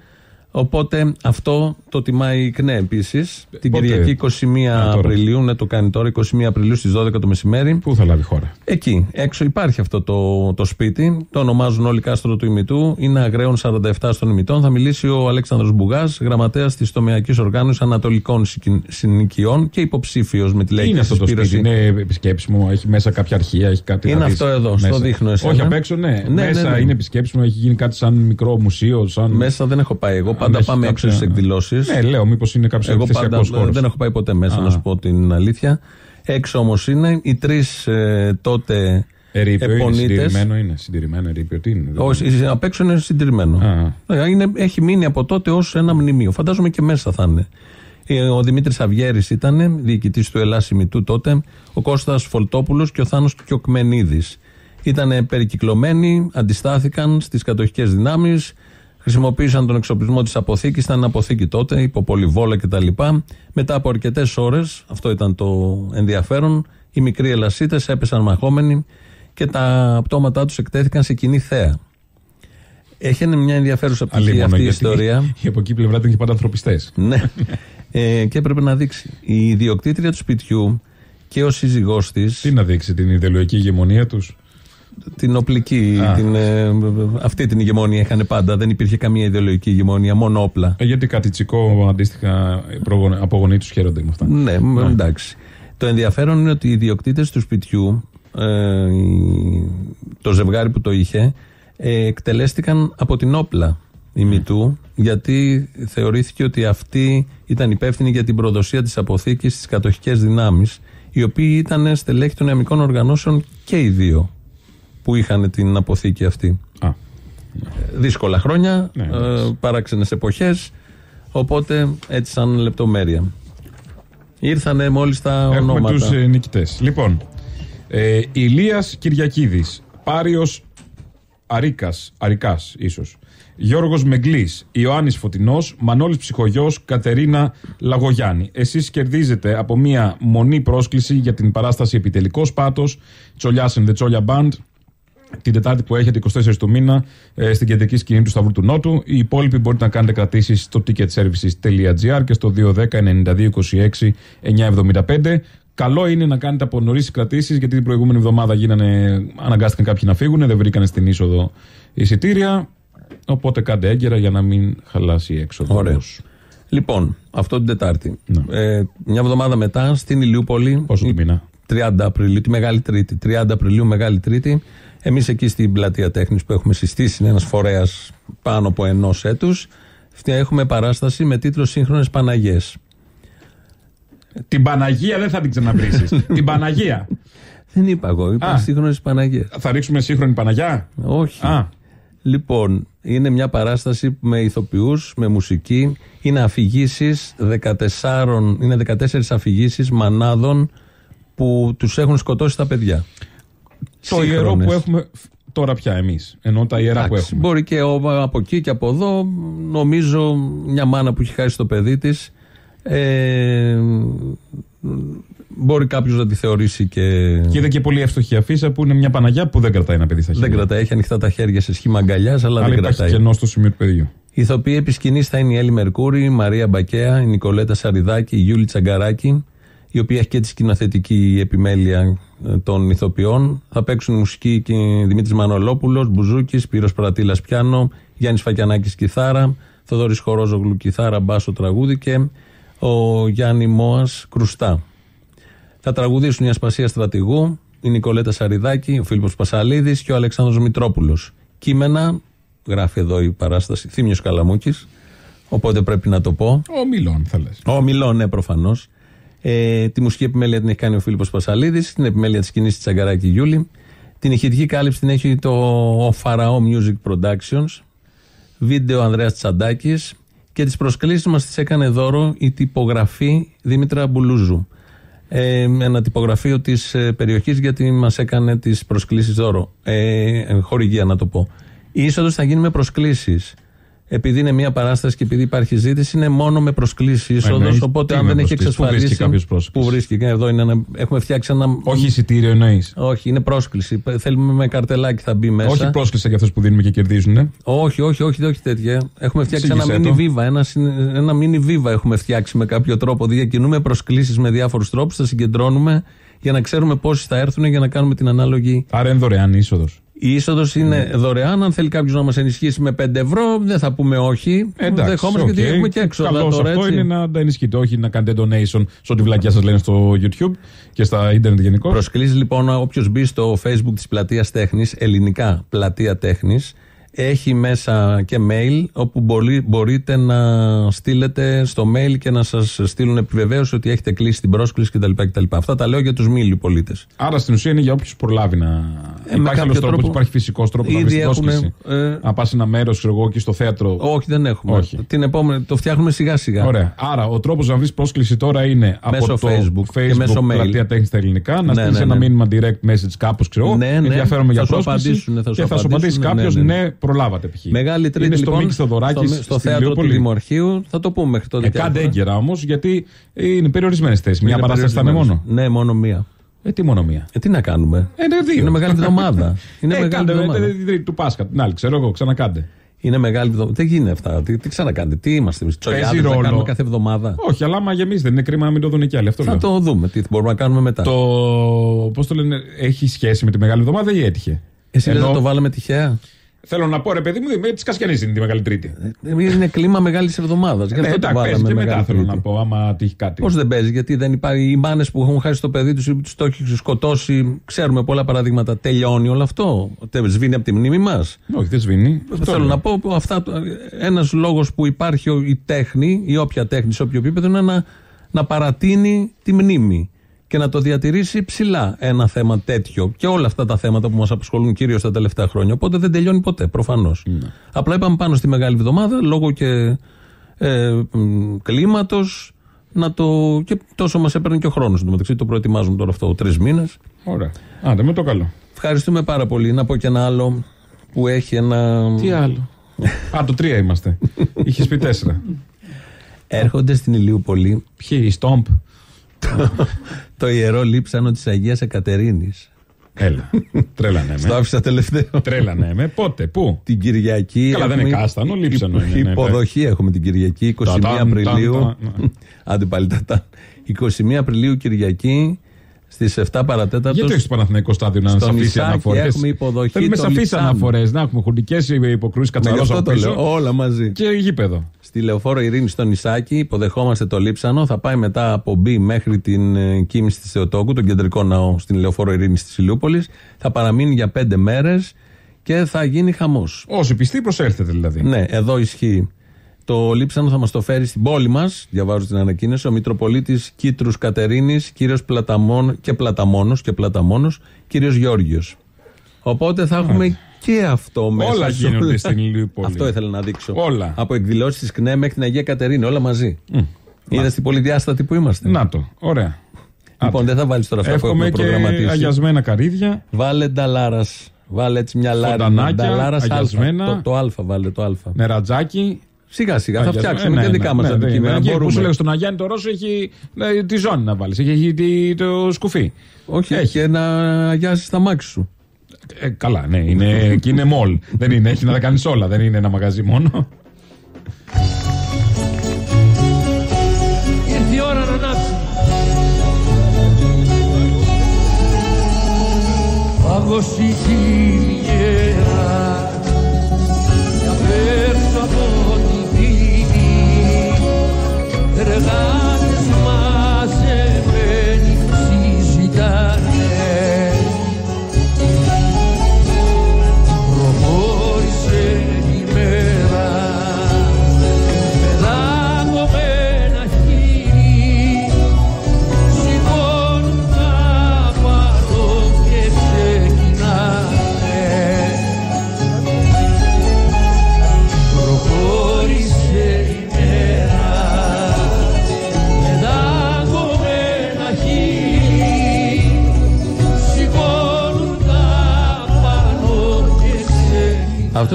Οπότε αυτό το τιμάει η ΚΝΕ επίσης. Την Πότε; Κυριακή 21 τώρα. Απριλίου, ναι, το κάνει τώρα, 21 Απριλίου στις 12 το μεσημέρι. Πού θα λάβει χώρα; Εκεί, έξω υπάρχει αυτό το, το σπίτι. Το ονομάζουν όλοι κάστρο του ημιτού. Είναι αγραίων 47 στον ημιτών. Θα μιλήσει ο Αλέξανδρος Μπουγάς, γραμματέας της Τομεακής Οργάνωσης Ανατολικών Συκι- Συνοικιών και υποψήφιος με τη Τι λαϊκή είναι αυτό το σπίτι, συσπήρωση. είναι επισκέψιμο, έχει μέσα κάποια αρχεία, έχει κάτι. Είναι να δεις αυτό εδώ, στο δείχνω εσένα. Όχι απ' έξω, ναι. Ναι, ναι, μέσα ναι. είναι επισκέψιμο, έχει γίνει κάτι σαν μικρό μουσείο. Σαν... Μέσα δεν έχω πάει εγώ. Πάντα έχει πάμε έξω κάποια- στις εκδηλώσεις. Ναι, λέω, μήπως είναι κάποιος Εγώ πάντα εκθεσιακό χώρος. δεν έχω πάει ποτέ μέσα, Α. να σου πω την αλήθεια. Έξω όμως είναι οι τρεις τότε Ερείπιο είναι, επονίτες. συντηρημένο είναι. Συντηρημένο ερείπιο, τι είναι. δεν Όχι, απ' έξω είναι συντηρημένο. Α. Ε, Είναι, έχει μείνει από τότε ως ένα μνημείο. Φαντάζομαι και μέσα θα είναι. Ε, Ο Δημήτρης Αυγέρη ήταν διοικητής του Ελλάς Ημιτού τότε, ο Κώστας Φολτόπουλος και ο Θάνος Κιοκμενίδης. Ήταν περικυκλωμένοι, αντιστάθηκαν στις κατοχικές δυνάμεις, χρησιμοποίησαν τον εξοπλισμό της αποθήκης, ήταν αποθήκη τότε, υποπολιβόλα κτλ. Μετά από αρκετές ώρες, αυτό ήταν το ενδιαφέρον, οι μικροί Ελασίτες έπεσαν μαχόμενοι και τα πτώματά τους εκτέθηκαν σε κοινή θέα. Έχει μια ενδιαφέρουσα πτυχή Αλλήμον, αυτή η γιατί ιστορία. Η από εκεί πλευρά ήταν και πάντα ανθρωπιστές. Ναι. Ε, και έπρεπε να δείξει. Η ιδιοκτήτρια του σπιτιού και ο σύζυγός της Τι να δείξει την ιδεολογική ηγεμονία τους; Την οπλική, Α. την, ε, αυτή την ηγεμονία είχαν πάντα. Δεν υπήρχε καμία ιδεολογική ηγεμονία, μόνο όπλα. Ε, γιατί κάτι τσικό αντίστοιχα οι προγονε- απογονοί τους χαίρονται με αυτά. Ναι, μ, εντάξει. Το ενδιαφέρον είναι ότι οι ιδιοκτήτες του σπιτιού, ε, η- το ζευγάρι που το είχε, ε, εκτελέστηκαν από την όπλα η Μητού, γιατί θεωρήθηκε ότι αυτοί ήταν υπεύθυνοι για την προδοσία της αποθήκης στις κατοχικές δυνάμεις, οι οποίοι ήταν στελέχη των νεαμικών οργανώσεων και οι δύο που είχαν την αποθήκη αυτή. Α. Δύσκολα χρόνια, Ναι, ε, παράξενες εποχές, οπότε έτσι σαν λεπτομέρεια. Ήρθανε μόλις τα Έχουμε ονόματα. του ε, νικητές. Λοιπόν, ε, Ηλίας Κυριακίδης, Πάριος Αρίκας, Αρικάς ίσως, Γιώργος Μεγκλής, Ιωάννης Φωτεινός, Μανώλης Ψυχογιός, Κατερίνα Λαγογιάννη. Εσείς κερδίζετε από μία μονή πρόσκληση για την παράσταση Επιτελικός Πάτος, Τσολιάς and the Τσόλια Band, την Τετάρτη που έχετε 24 του μήνα ε, στην κεντρική σκηνή του Σταυρού του Νότου. Οι υπόλοιποι μπορείτε να κάνετε κρατήσεις στο ticketservices.gr και στο 210-9226-975. Καλό είναι να κάνετε από νωρίς κρατήσεις γιατί την προηγούμενη εβδομάδα γίνανε, αναγκάστηκαν κάποιοι να φύγουν, δεν βρήκαν στην είσοδο εισιτήρια. Οπότε κάντε έγκαιρα για να μην χαλάσει η έξοδος. Ωραίο. Λοιπόν, αυτό την Τετάρτη. Ε, μια εβδομάδα μετά στην Ηλιούπολη. Ναι. Πόσο του μήνα; 30 Απριλίου, τη Μεγάλη Τρίτη. 30 Απριλίου, Μεγάλη Τρίτη. Εμείς εκεί στην πλατεία τέχνης που έχουμε συστήσει, είναι ένας φορέας πάνω από ενός έτους. Έχουμε παράσταση με τίτλο Σύγχρονες Παναγιέ. Την Παναγία δεν θα την ξαναβρίσει. την Παναγία. Δεν είπα εγώ, είπα Α. σύγχρονες Παναγιέ. Θα ρίξουμε σύγχρονη Παναγιά; Όχι. Α. Λοιπόν, είναι μια παράσταση με ηθοποιούς, με μουσική. Είναι αφηγήσεις 14, είναι 14 αφηγήσεις μανάδων που τους έχουν σκοτώσει τα παιδιά. Το ιερό Σύγχρονες. που έχουμε τώρα πια εμείς. Ενώ τα ιερά που Εντάξει, έχουμε. Μπορεί και ο- από εκεί και από εδώ. Νομίζω μια μάνα που έχει χάσει το παιδί της. Ε, μπορεί κάποιος να τη θεωρήσει και. Και είδα και πολύ εύστοχη αφίσα που είναι μια Παναγιά που δεν κρατάει ένα παιδί στα χέρια. Δεν κρατάει, έχει ανοιχτά τα χέρια σε σχήμα αγκαλιάς, αλλά, Αλλά δεν υπάρχει κρατάει. κενός στο σημείο του παιδιού. Οι ηθοποιοί επί σκηνής θα είναι η Έλλη Μερκούρη, η Μαρία Μπακέα, η Νικολέτα Σαριδάκη, η Γιούλη Τσαγκαράκη, η οποία έχει και τη σκηνοθετική επιμέλεια ε, των ηθοποιών. Θα παίξουν μουσική και Δημήτρης Μανολόπουλος, Μπουζούκης, Πύρος Πρατήλας Πιάνο, Γιάννης Φακιανάκης Κιθάρα, Θοδωρής Χορόζογλου Κιθάρα, Μπάσο Τραγούδι και ο Γιάννη Μόας Κρουστά. Θα τραγουδήσουν η Ασπασία Στρατηγού, η Νικολέτα Σαριδάκη, ο Φίλιππος Πασαλίδης και ο Αλεξάνδρος Μητρόπουλος. Κείμενα, γράφει εδώ η παράσταση, Θήμιος Καλαμούκης, οπότε πρέπει να το πω. Ο Μιλών θα λες. Ο Μιλών, ναι, προφανώς. Ε, τη μουσική επιμέλεια την έχει κάνει ο Φίλιππος Πασαλίδης, την επιμέλεια της κοινή της Τσαγκαράκη Γιούλη. Την ηχητική κάλυψη την έχει το ο Φαραώ Music Productions. Βίντεο Ανδρέας Τσαντάκης και τις προσκλήσεις μας τις έκανε δώρο η τυπογραφή Δήμητρα Μπουλούζου. Ε, ένα τυπογραφείο της ε, περιοχής γιατί μας έκανε τις προσκλήσεις δώρο. Ε, ε, χορηγία να το πω. Η είσοδος θα γίνει με προσκλήσεις. Επειδή είναι μια παράσταση και επειδή υπάρχει ζήτηση, είναι μόνο με προσκλήσεις είσοδος. Εννοείς, Οπότε, τι αν με δεν έχει προσκλήσεις, πού εξασφαλίσει. βρίσκει κάποιος πρόσκληση; Πού βρίσκει, και εδώ είναι ένα, έχουμε φτιάξει ένα. Όχι εισιτήριο εννοείς; Όχι, είναι πρόσκληση. Θέλουμε με καρτελάκι θα μπει μέσα. Όχι πρόσκληση για αυτούς που δίνουμε και κερδίζουν. ε; Όχι, όχι, όχι, όχι τέτοια. Έχουμε φτιάξει ένα Εξήγησέ μίνι το. βίβα. Ένα, συν- ένα μίνι βίβα έχουμε φτιάξει με κάποιο τρόπο. Διακινούμε προσκλήσεις με διάφορους τρόπους, τα συγκεντρώνουμε για να ξέρουμε πόσοι θα έρθουν για να κάνουμε την ανάλογη. Άρα είναι δωρεάν η είσοδος. Η είσοδος είναι Ναι. δωρεάν. Αν θέλει κάποιος να μας ενισχύσει με 5 ευρώ, δεν θα πούμε όχι. Εντάξει, Δεχόμαστε γιατί οκ. έχουμε και έξοδα Καλώς τώρα. αυτό έτσι. είναι να τα ενισχύετε, όχι να κάνετε donation σε ό,τι βλακεία σας λένε στο YouTube και στα ίντερνετ γενικώς. Προσκλήσεις λοιπόν όποιος μπει στο facebook της Πλατείας Τέχνης, ελληνικά Πλατεία Τέχνης, έχει μέσα και mail όπου μπορεί, μπορείτε να στείλετε στο mail και να σας στείλουν επιβεβαίωση ότι έχετε κλείσει την πρόσκληση κτλ. κτλ. Αυτά τα λέω για τους μίλιου πολίτες. Άρα στην ουσία είναι για όποιους προλάβει να. Ε, με υπάρχει κάποιο άλλο τρόπος, τρόπο- υπάρχει φυσικός τρόπος να Ήδη βρεις την έχουν, πρόσκληση. ε, Να πας ένα μέρος, ξέρω εγώ, εκεί στο θέατρο. Όχι, δεν έχουμε. Όχι. Την επόμενη, το φτιάχνουμε σιγά σιγά. Ωραία. Άρα ο τρόπος να βρεις πρόσκληση τώρα είναι Μέσω από το Facebook Facebook, και μέσω mail. πλατεία τέχνης στα ελληνικά, να Ναι, στείλεις ναι, ένα ναι. μήνυμα direct message κάπως, ξέρω εγώ. Ναι, ναι. Ενδιαφέρομαι Θα για σου πρόσκληση. απαντήσουν, θα σου και θα σου απαντήσει απαντήσουν, κάποιος, ναι, ναι, ναι, ναι. Προλάβατε π.χ. Μεγάλη Τρίτη Είναι στο λοιπόν, Μίκη Θοδωράκης στο, στο θέατρο του Δημορχείου. Θα το πούμε μέχρι τότε. Ε, και άλλη κάντε φορά. έγκαιρα όμως, γιατί είναι περιορισμένες θέσεις. Μια Είναι παράσταση θα είναι μόνο. περιορισμένες. Ναι, μόνο μία. Ε, τι μόνο μία; Ε, τι να κάνουμε; Ε, ναι, δύο. Είναι μεγάλη εβδομάδα. Είναι ε, μεγάλη κάντε, εβδομάδα. ε, την τρίτη του Πάσχα, την άλλη, ξέρω εγώ, ξανακάντε. Είναι μεγάλη εβδομάδα. Δεν γίνεται αυτά. Τι, τι ξανακάνετε, τι είμαστε εμείς. Τσογιάδες Παίζει να ρόλο. κάνουμε κάθε εβδομάδα; Όχι, αλλά άμα γεμίσει δεν είναι κρίμα να μην το δουν και άλλοι. Αυτό Θα λέω. το δούμε. Τι μπορούμε να κάνουμε μετά. Το. Πώς το λένε, έχει σχέση με τη Μεγάλη Εβδομάδα ή έτυχε; Εσύ δεν Ενώ- θα το βάλαμε τυχαία; Θέλω να πω, ρε παιδί μου, με τη Κασιανή είναι τη Μεγάλη Τρίτη. Είναι κλίμα μεγάλης εβδομάδας. Γι' Ναι, αυτό το εντάξει, παίζει βάλαμε και μετά μεγάλη θέλω Τρίτη. να πω, άμα τύχει κάτι. Πώς δεν παίζει, γιατί δεν υπάρχει. Οι μάνε που έχουν χάσει το παιδί τους ή που τους το έχει σκοτώσει, ξέρουμε πολλά παραδείγματα. Τελειώνει όλο αυτό. Τε- Σβήνει από τη μνήμη μας. Όχι, δεν σβήνει. Αυτό Θέλω λέω. να πω αυτά. Ένας λόγος που υπάρχει ο- η τέχνη, ή όποια τέχνη σε όποιο επίπεδο, είναι να, να παρατείνει τη μνήμη και να το διατηρήσει ψηλά ένα θέμα τέτοιο. Και όλα αυτά τα θέματα που μας απασχολούν κυρίως τα τελευταία χρόνια. Οπότε δεν τελειώνει ποτέ, προφανώς. Ναι. Απλά είπαμε πάνω στη Μεγάλη Εβδομάδα, λόγω και ε, κλίματος. Να το. και τόσο μας έπαιρνε και ο χρόνος. Εν τω μεταξύ το προετοιμάζουμε τώρα αυτό τρεις μήνες. Ωραία. Άντε, με το καλό. Ευχαριστούμε πάρα πολύ. Να πω και ένα άλλο που έχει ένα. Τι άλλο; Α, το τρία είμαστε. Είχες πει τέσσερα. Έρχονται στην Ηλιούπολη Ποιοι, η Στόμπ; Το ιερό λείψανο της Αγίας Εκατερίνης. Έλα. Τρέλανε Στο με. άφησα τελευταίο. Τρέλανε με. Πότε, πού; Την Κυριακή. Καλά, δεν έχουμε είναι κάστανο, λείψανο είναι, ναι, Υποδοχή έχουμε την Κυριακή, 21 Τα, τα, Απριλίου. τα, τα, Άντε πάλι τα, τα. 21 Απριλίου Κυριακή Στις 7 παρατέταρτος. Γιατί όχι στο Παναθηναϊκό στάδιο να στο σαφείς Νησάκι αναφορές; έχουμε υποδοχή Θέλουμε των σαφείς Λιψάνων. αναφορές. Να έχουμε χουντικές υποκρούσεις Ναι, γι' κατσαρό αυτό από το πίσω. λέω. Όλα μαζί. Και γήπεδο. Στη λεωφόρο Ειρήνης στο νησάκι, υποδεχόμαστε το Λείψανο. Θα πάει μετά από Μπι μέχρι την ε, κίνηση της Θεοτόκου, τον κεντρικό ναό στην λεωφόρο Ειρήνης της Ηλιούπολης. Θα παραμείνει για πέντε μέρες και θα γίνει χαμός. Όσοι πιστοί προσέλθετε δηλαδή. Ναι, εδώ ισχύει. Το Λείψανο θα μας το φέρει στην πόλη μας, διαβάζω την ανακοίνωση, ο Μητροπολίτης Κίτρους Κατερίνης, κύριος Πλαταμόν και Πλαταμόνος και Πλαταμόνος, κύριος Γιώργιο. Οπότε θα έχουμε και αυτό μέσα. Όλα σε γίνονται όλα. στην Ηλιούπολη. Αυτό ήθελα να δείξω. Όλα. Από εκδηλώσεις της ΚΝΕ μέχρι την Αγία Κατερίνη, όλα μαζί. Είδες την πολυδιάστατη που είμαστε. Να το. Ωραία. Λοιπόν, δεν θα βάλεις τώρα αυτά που Εύχομαι έχουμε και προγραμματίσει. αγιασμένα καρύδια. Βάλε νταλάρας. Βάλε έτσι μια λάρη. Φοντανάκια, Νταλάρας Α. αγιασμένα. Το, το Α βάλε, το Α. Νερατζάκι. Σιγά σιγά θα Αγιασμένα. φτιάξουμε Ε, και ναι, δικά ναι, μας ναι, αντικείμενα. ναι, εκεί Που Μπορούμε. σου λέω στον Αγιάννη το Ρώσο έχει ε, τη ζώνη να βάλεις. Έχει, έχει τη- το σκουφί. Όχι, έχει ένα αγιάσει στα μάξι σου. Ε, καλά, ναι, είναι, εκεί είναι μολ. δεν είναι, έχει να τα κάνεις όλα. Δεν είναι ένα μαγαζί μόνο. Ήρθε η ώρα να ανάψει. Πάγωσε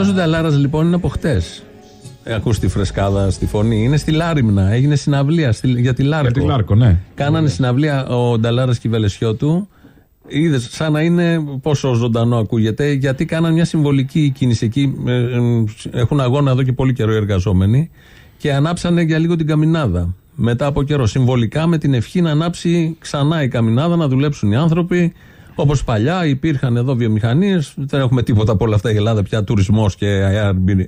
Αυτός ο Νταλάρας λοιπόν είναι από χτες. Ακούς τη φρεσκάδα στη φωνή. Είναι στη Λάριμνα. Έγινε συναυλία στη, για τη Λάρκο. Για τη Λάρκο, ναι. Κάνανε συναυλία ο Νταλάρας και η Βελεσιώτου. Είδες σαν να είναι πόσο ζωντανό ακούγεται, γιατί κάναν μια συμβολική κίνηση εκεί. ε, ε, Έχουν αγώνα εδώ και πολύ καιρό οι εργαζόμενοι και ανάψανε για λίγο την καμινάδα. Μετά από καιρό. Συμβολικά με την ευχή να ανάψει ξανά η καμινάδα, να δουλέψουν οι άνθρωποι. Όπως παλιά υπήρχαν εδώ βιομηχανίες. Δεν έχουμε τίποτα από όλα αυτά η Ελλάδα πια. Τουρισμός και Airbnb.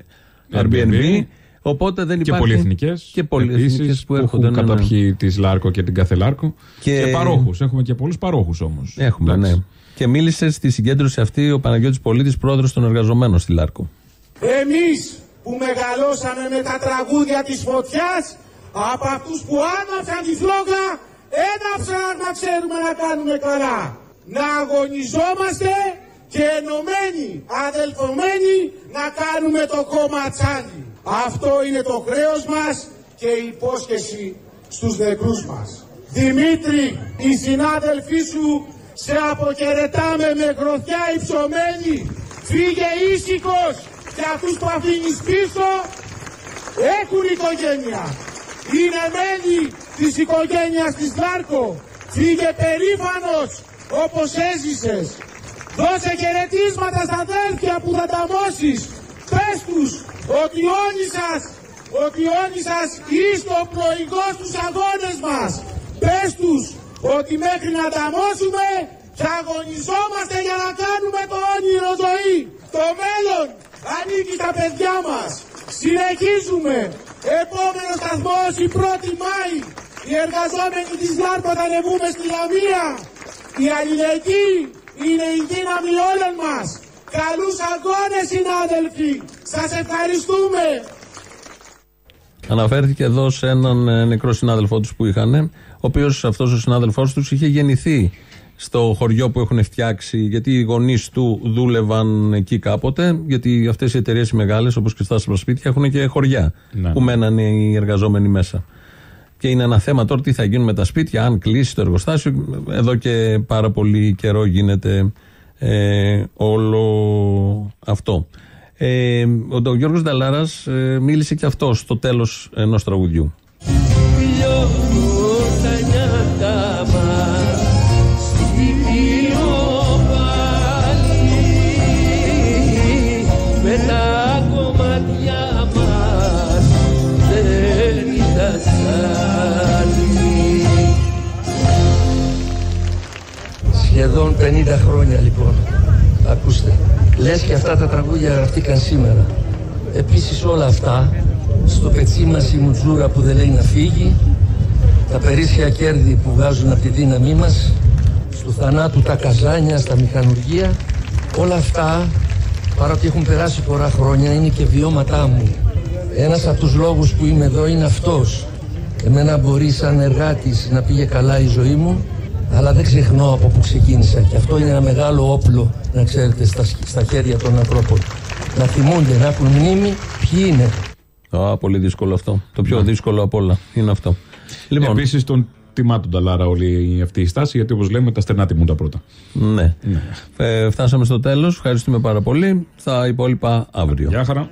Airbnb. Οπότε δεν Και υπάρχει. πολυεθνικές. Και πολυεθνικές που έρχονται. Έχουν ναι, ναι. καταπιεί τη Λάρκο και την κάθε Λάρκο. Και- Και, παρόχους. Έχουμε και πολλούς παρόχους όμως. Έχουμε, ναι. Και μίλησε στη συγκέντρωση αυτή ο Παναγιώτης Πολίτης, πρόεδρος των εργαζομένων στη Λάρκο. Εμείς που μεγαλώσαμε με τα τραγούδια της φωτιάς, από αυτούς που άναψαν τη φλόγα, έναψαν να ξέρουμε να κάνουμε καλά. Να αγωνιζόμαστε και ενωμένοι, αδελφωμένοι, να κάνουμε το κόμμα τσάνι. Αυτό είναι το χρέος μας και η υπόσχεση στους νεκρούς μας. Δημήτρη, οι συνάδελφοί σου σε αποχαιρετάμε με γροθιά υψωμένη. Φύγε ήσυχος και αυτούς που αφήνεις πίσω έχουν οικογένεια. Είναι μέλη της οικογένειας της Λάρκο. Φύγε περήφανος όπως έζησες. Δώσε χαιρετίσματα στα αδέλφια που θα τα μώσεις. Πες τους ότι όλοι σας, ότι όλοι σας είστε ο πλοηγός στους αγώνες μας. Πες τους ότι μέχρι να τα μώσουμε θα αγωνιζόμαστε για να κάνουμε το όνειρο ζωή. Το μέλλον ανήκει στα παιδιά μας. Συνεχίζουμε. Επόμενο σταθμός η 1η Μάη. Οι εργαζόμενοι της Λάρκο θα ανεβούμε στη Λαμία. Η αλληλεγγύη είναι η δύναμη όλων μας. Καλούς αγώνες συνάδελφοι. Σας ευχαριστούμε. Αναφέρθηκε εδώ σε έναν ε, νεκρό συνάδελφό τους που είχαν, ο οποίος αυτός ο συνάδελφός τους είχε γεννηθεί στο χωριό που έχουν φτιάξει, γιατί οι γονείς του δούλευαν εκεί κάποτε. Γιατί αυτές οι εταιρείες οι μεγάλες, όπως και στα άσπρα σπίτια, έχουν και χωριά Ναι. που μένανε οι εργαζόμενοι μέσα. Και είναι ένα θέμα τώρα τι θα γίνουν με τα σπίτια, αν κλείσει το εργοστάσιο. Εδώ και πάρα πολύ καιρό γίνεται ε, όλο αυτό. Ε, ο, ο Γιώργος Νταλάρας ε, μίλησε και αυτό στο τέλος ενός τραγουδιού. 50 χρόνια λοιπόν. Ακούστε. Λες και αυτά τα τραγούδια γραφτήκαν σήμερα. Επίσης όλα αυτά, στο πετσί μας η μουτζούρα που δεν λέει να φύγει, τα περίσσια κέρδη που βγάζουν από τη δύναμή μας, στο θανάτου τα καζάνια, στα μηχανουργία, όλα αυτά, παρότι έχουν περάσει πολλά χρόνια, είναι και βιώματά μου. Ένας από τους λόγους που είμαι εδώ είναι αυτός. Εμένα μπορεί σαν εργάτης να πήγε καλά η ζωή μου, αλλά δεν ξεχνώ από που ξεκίνησα. Και αυτό είναι ένα μεγάλο όπλο, να ξέρετε, στα, στα χέρια των ανθρώπων. Να θυμούνται, να έχουν μνήμη ποιοι είναι. Α, πολύ δύσκολο αυτό. Το πιο δύσκολο από όλα είναι αυτό. Λοιπόν. Επίσης τον τιμά τον Ταλάρα όλη αυτή η στάση, γιατί όπως λέμε τα στερνά τιμούν τα πρώτα. Ναι. Ε, φτάσαμε στο τέλος. Ευχαριστούμε πάρα πολύ. Τα υπόλοιπα αύριο. Γεια χαρά.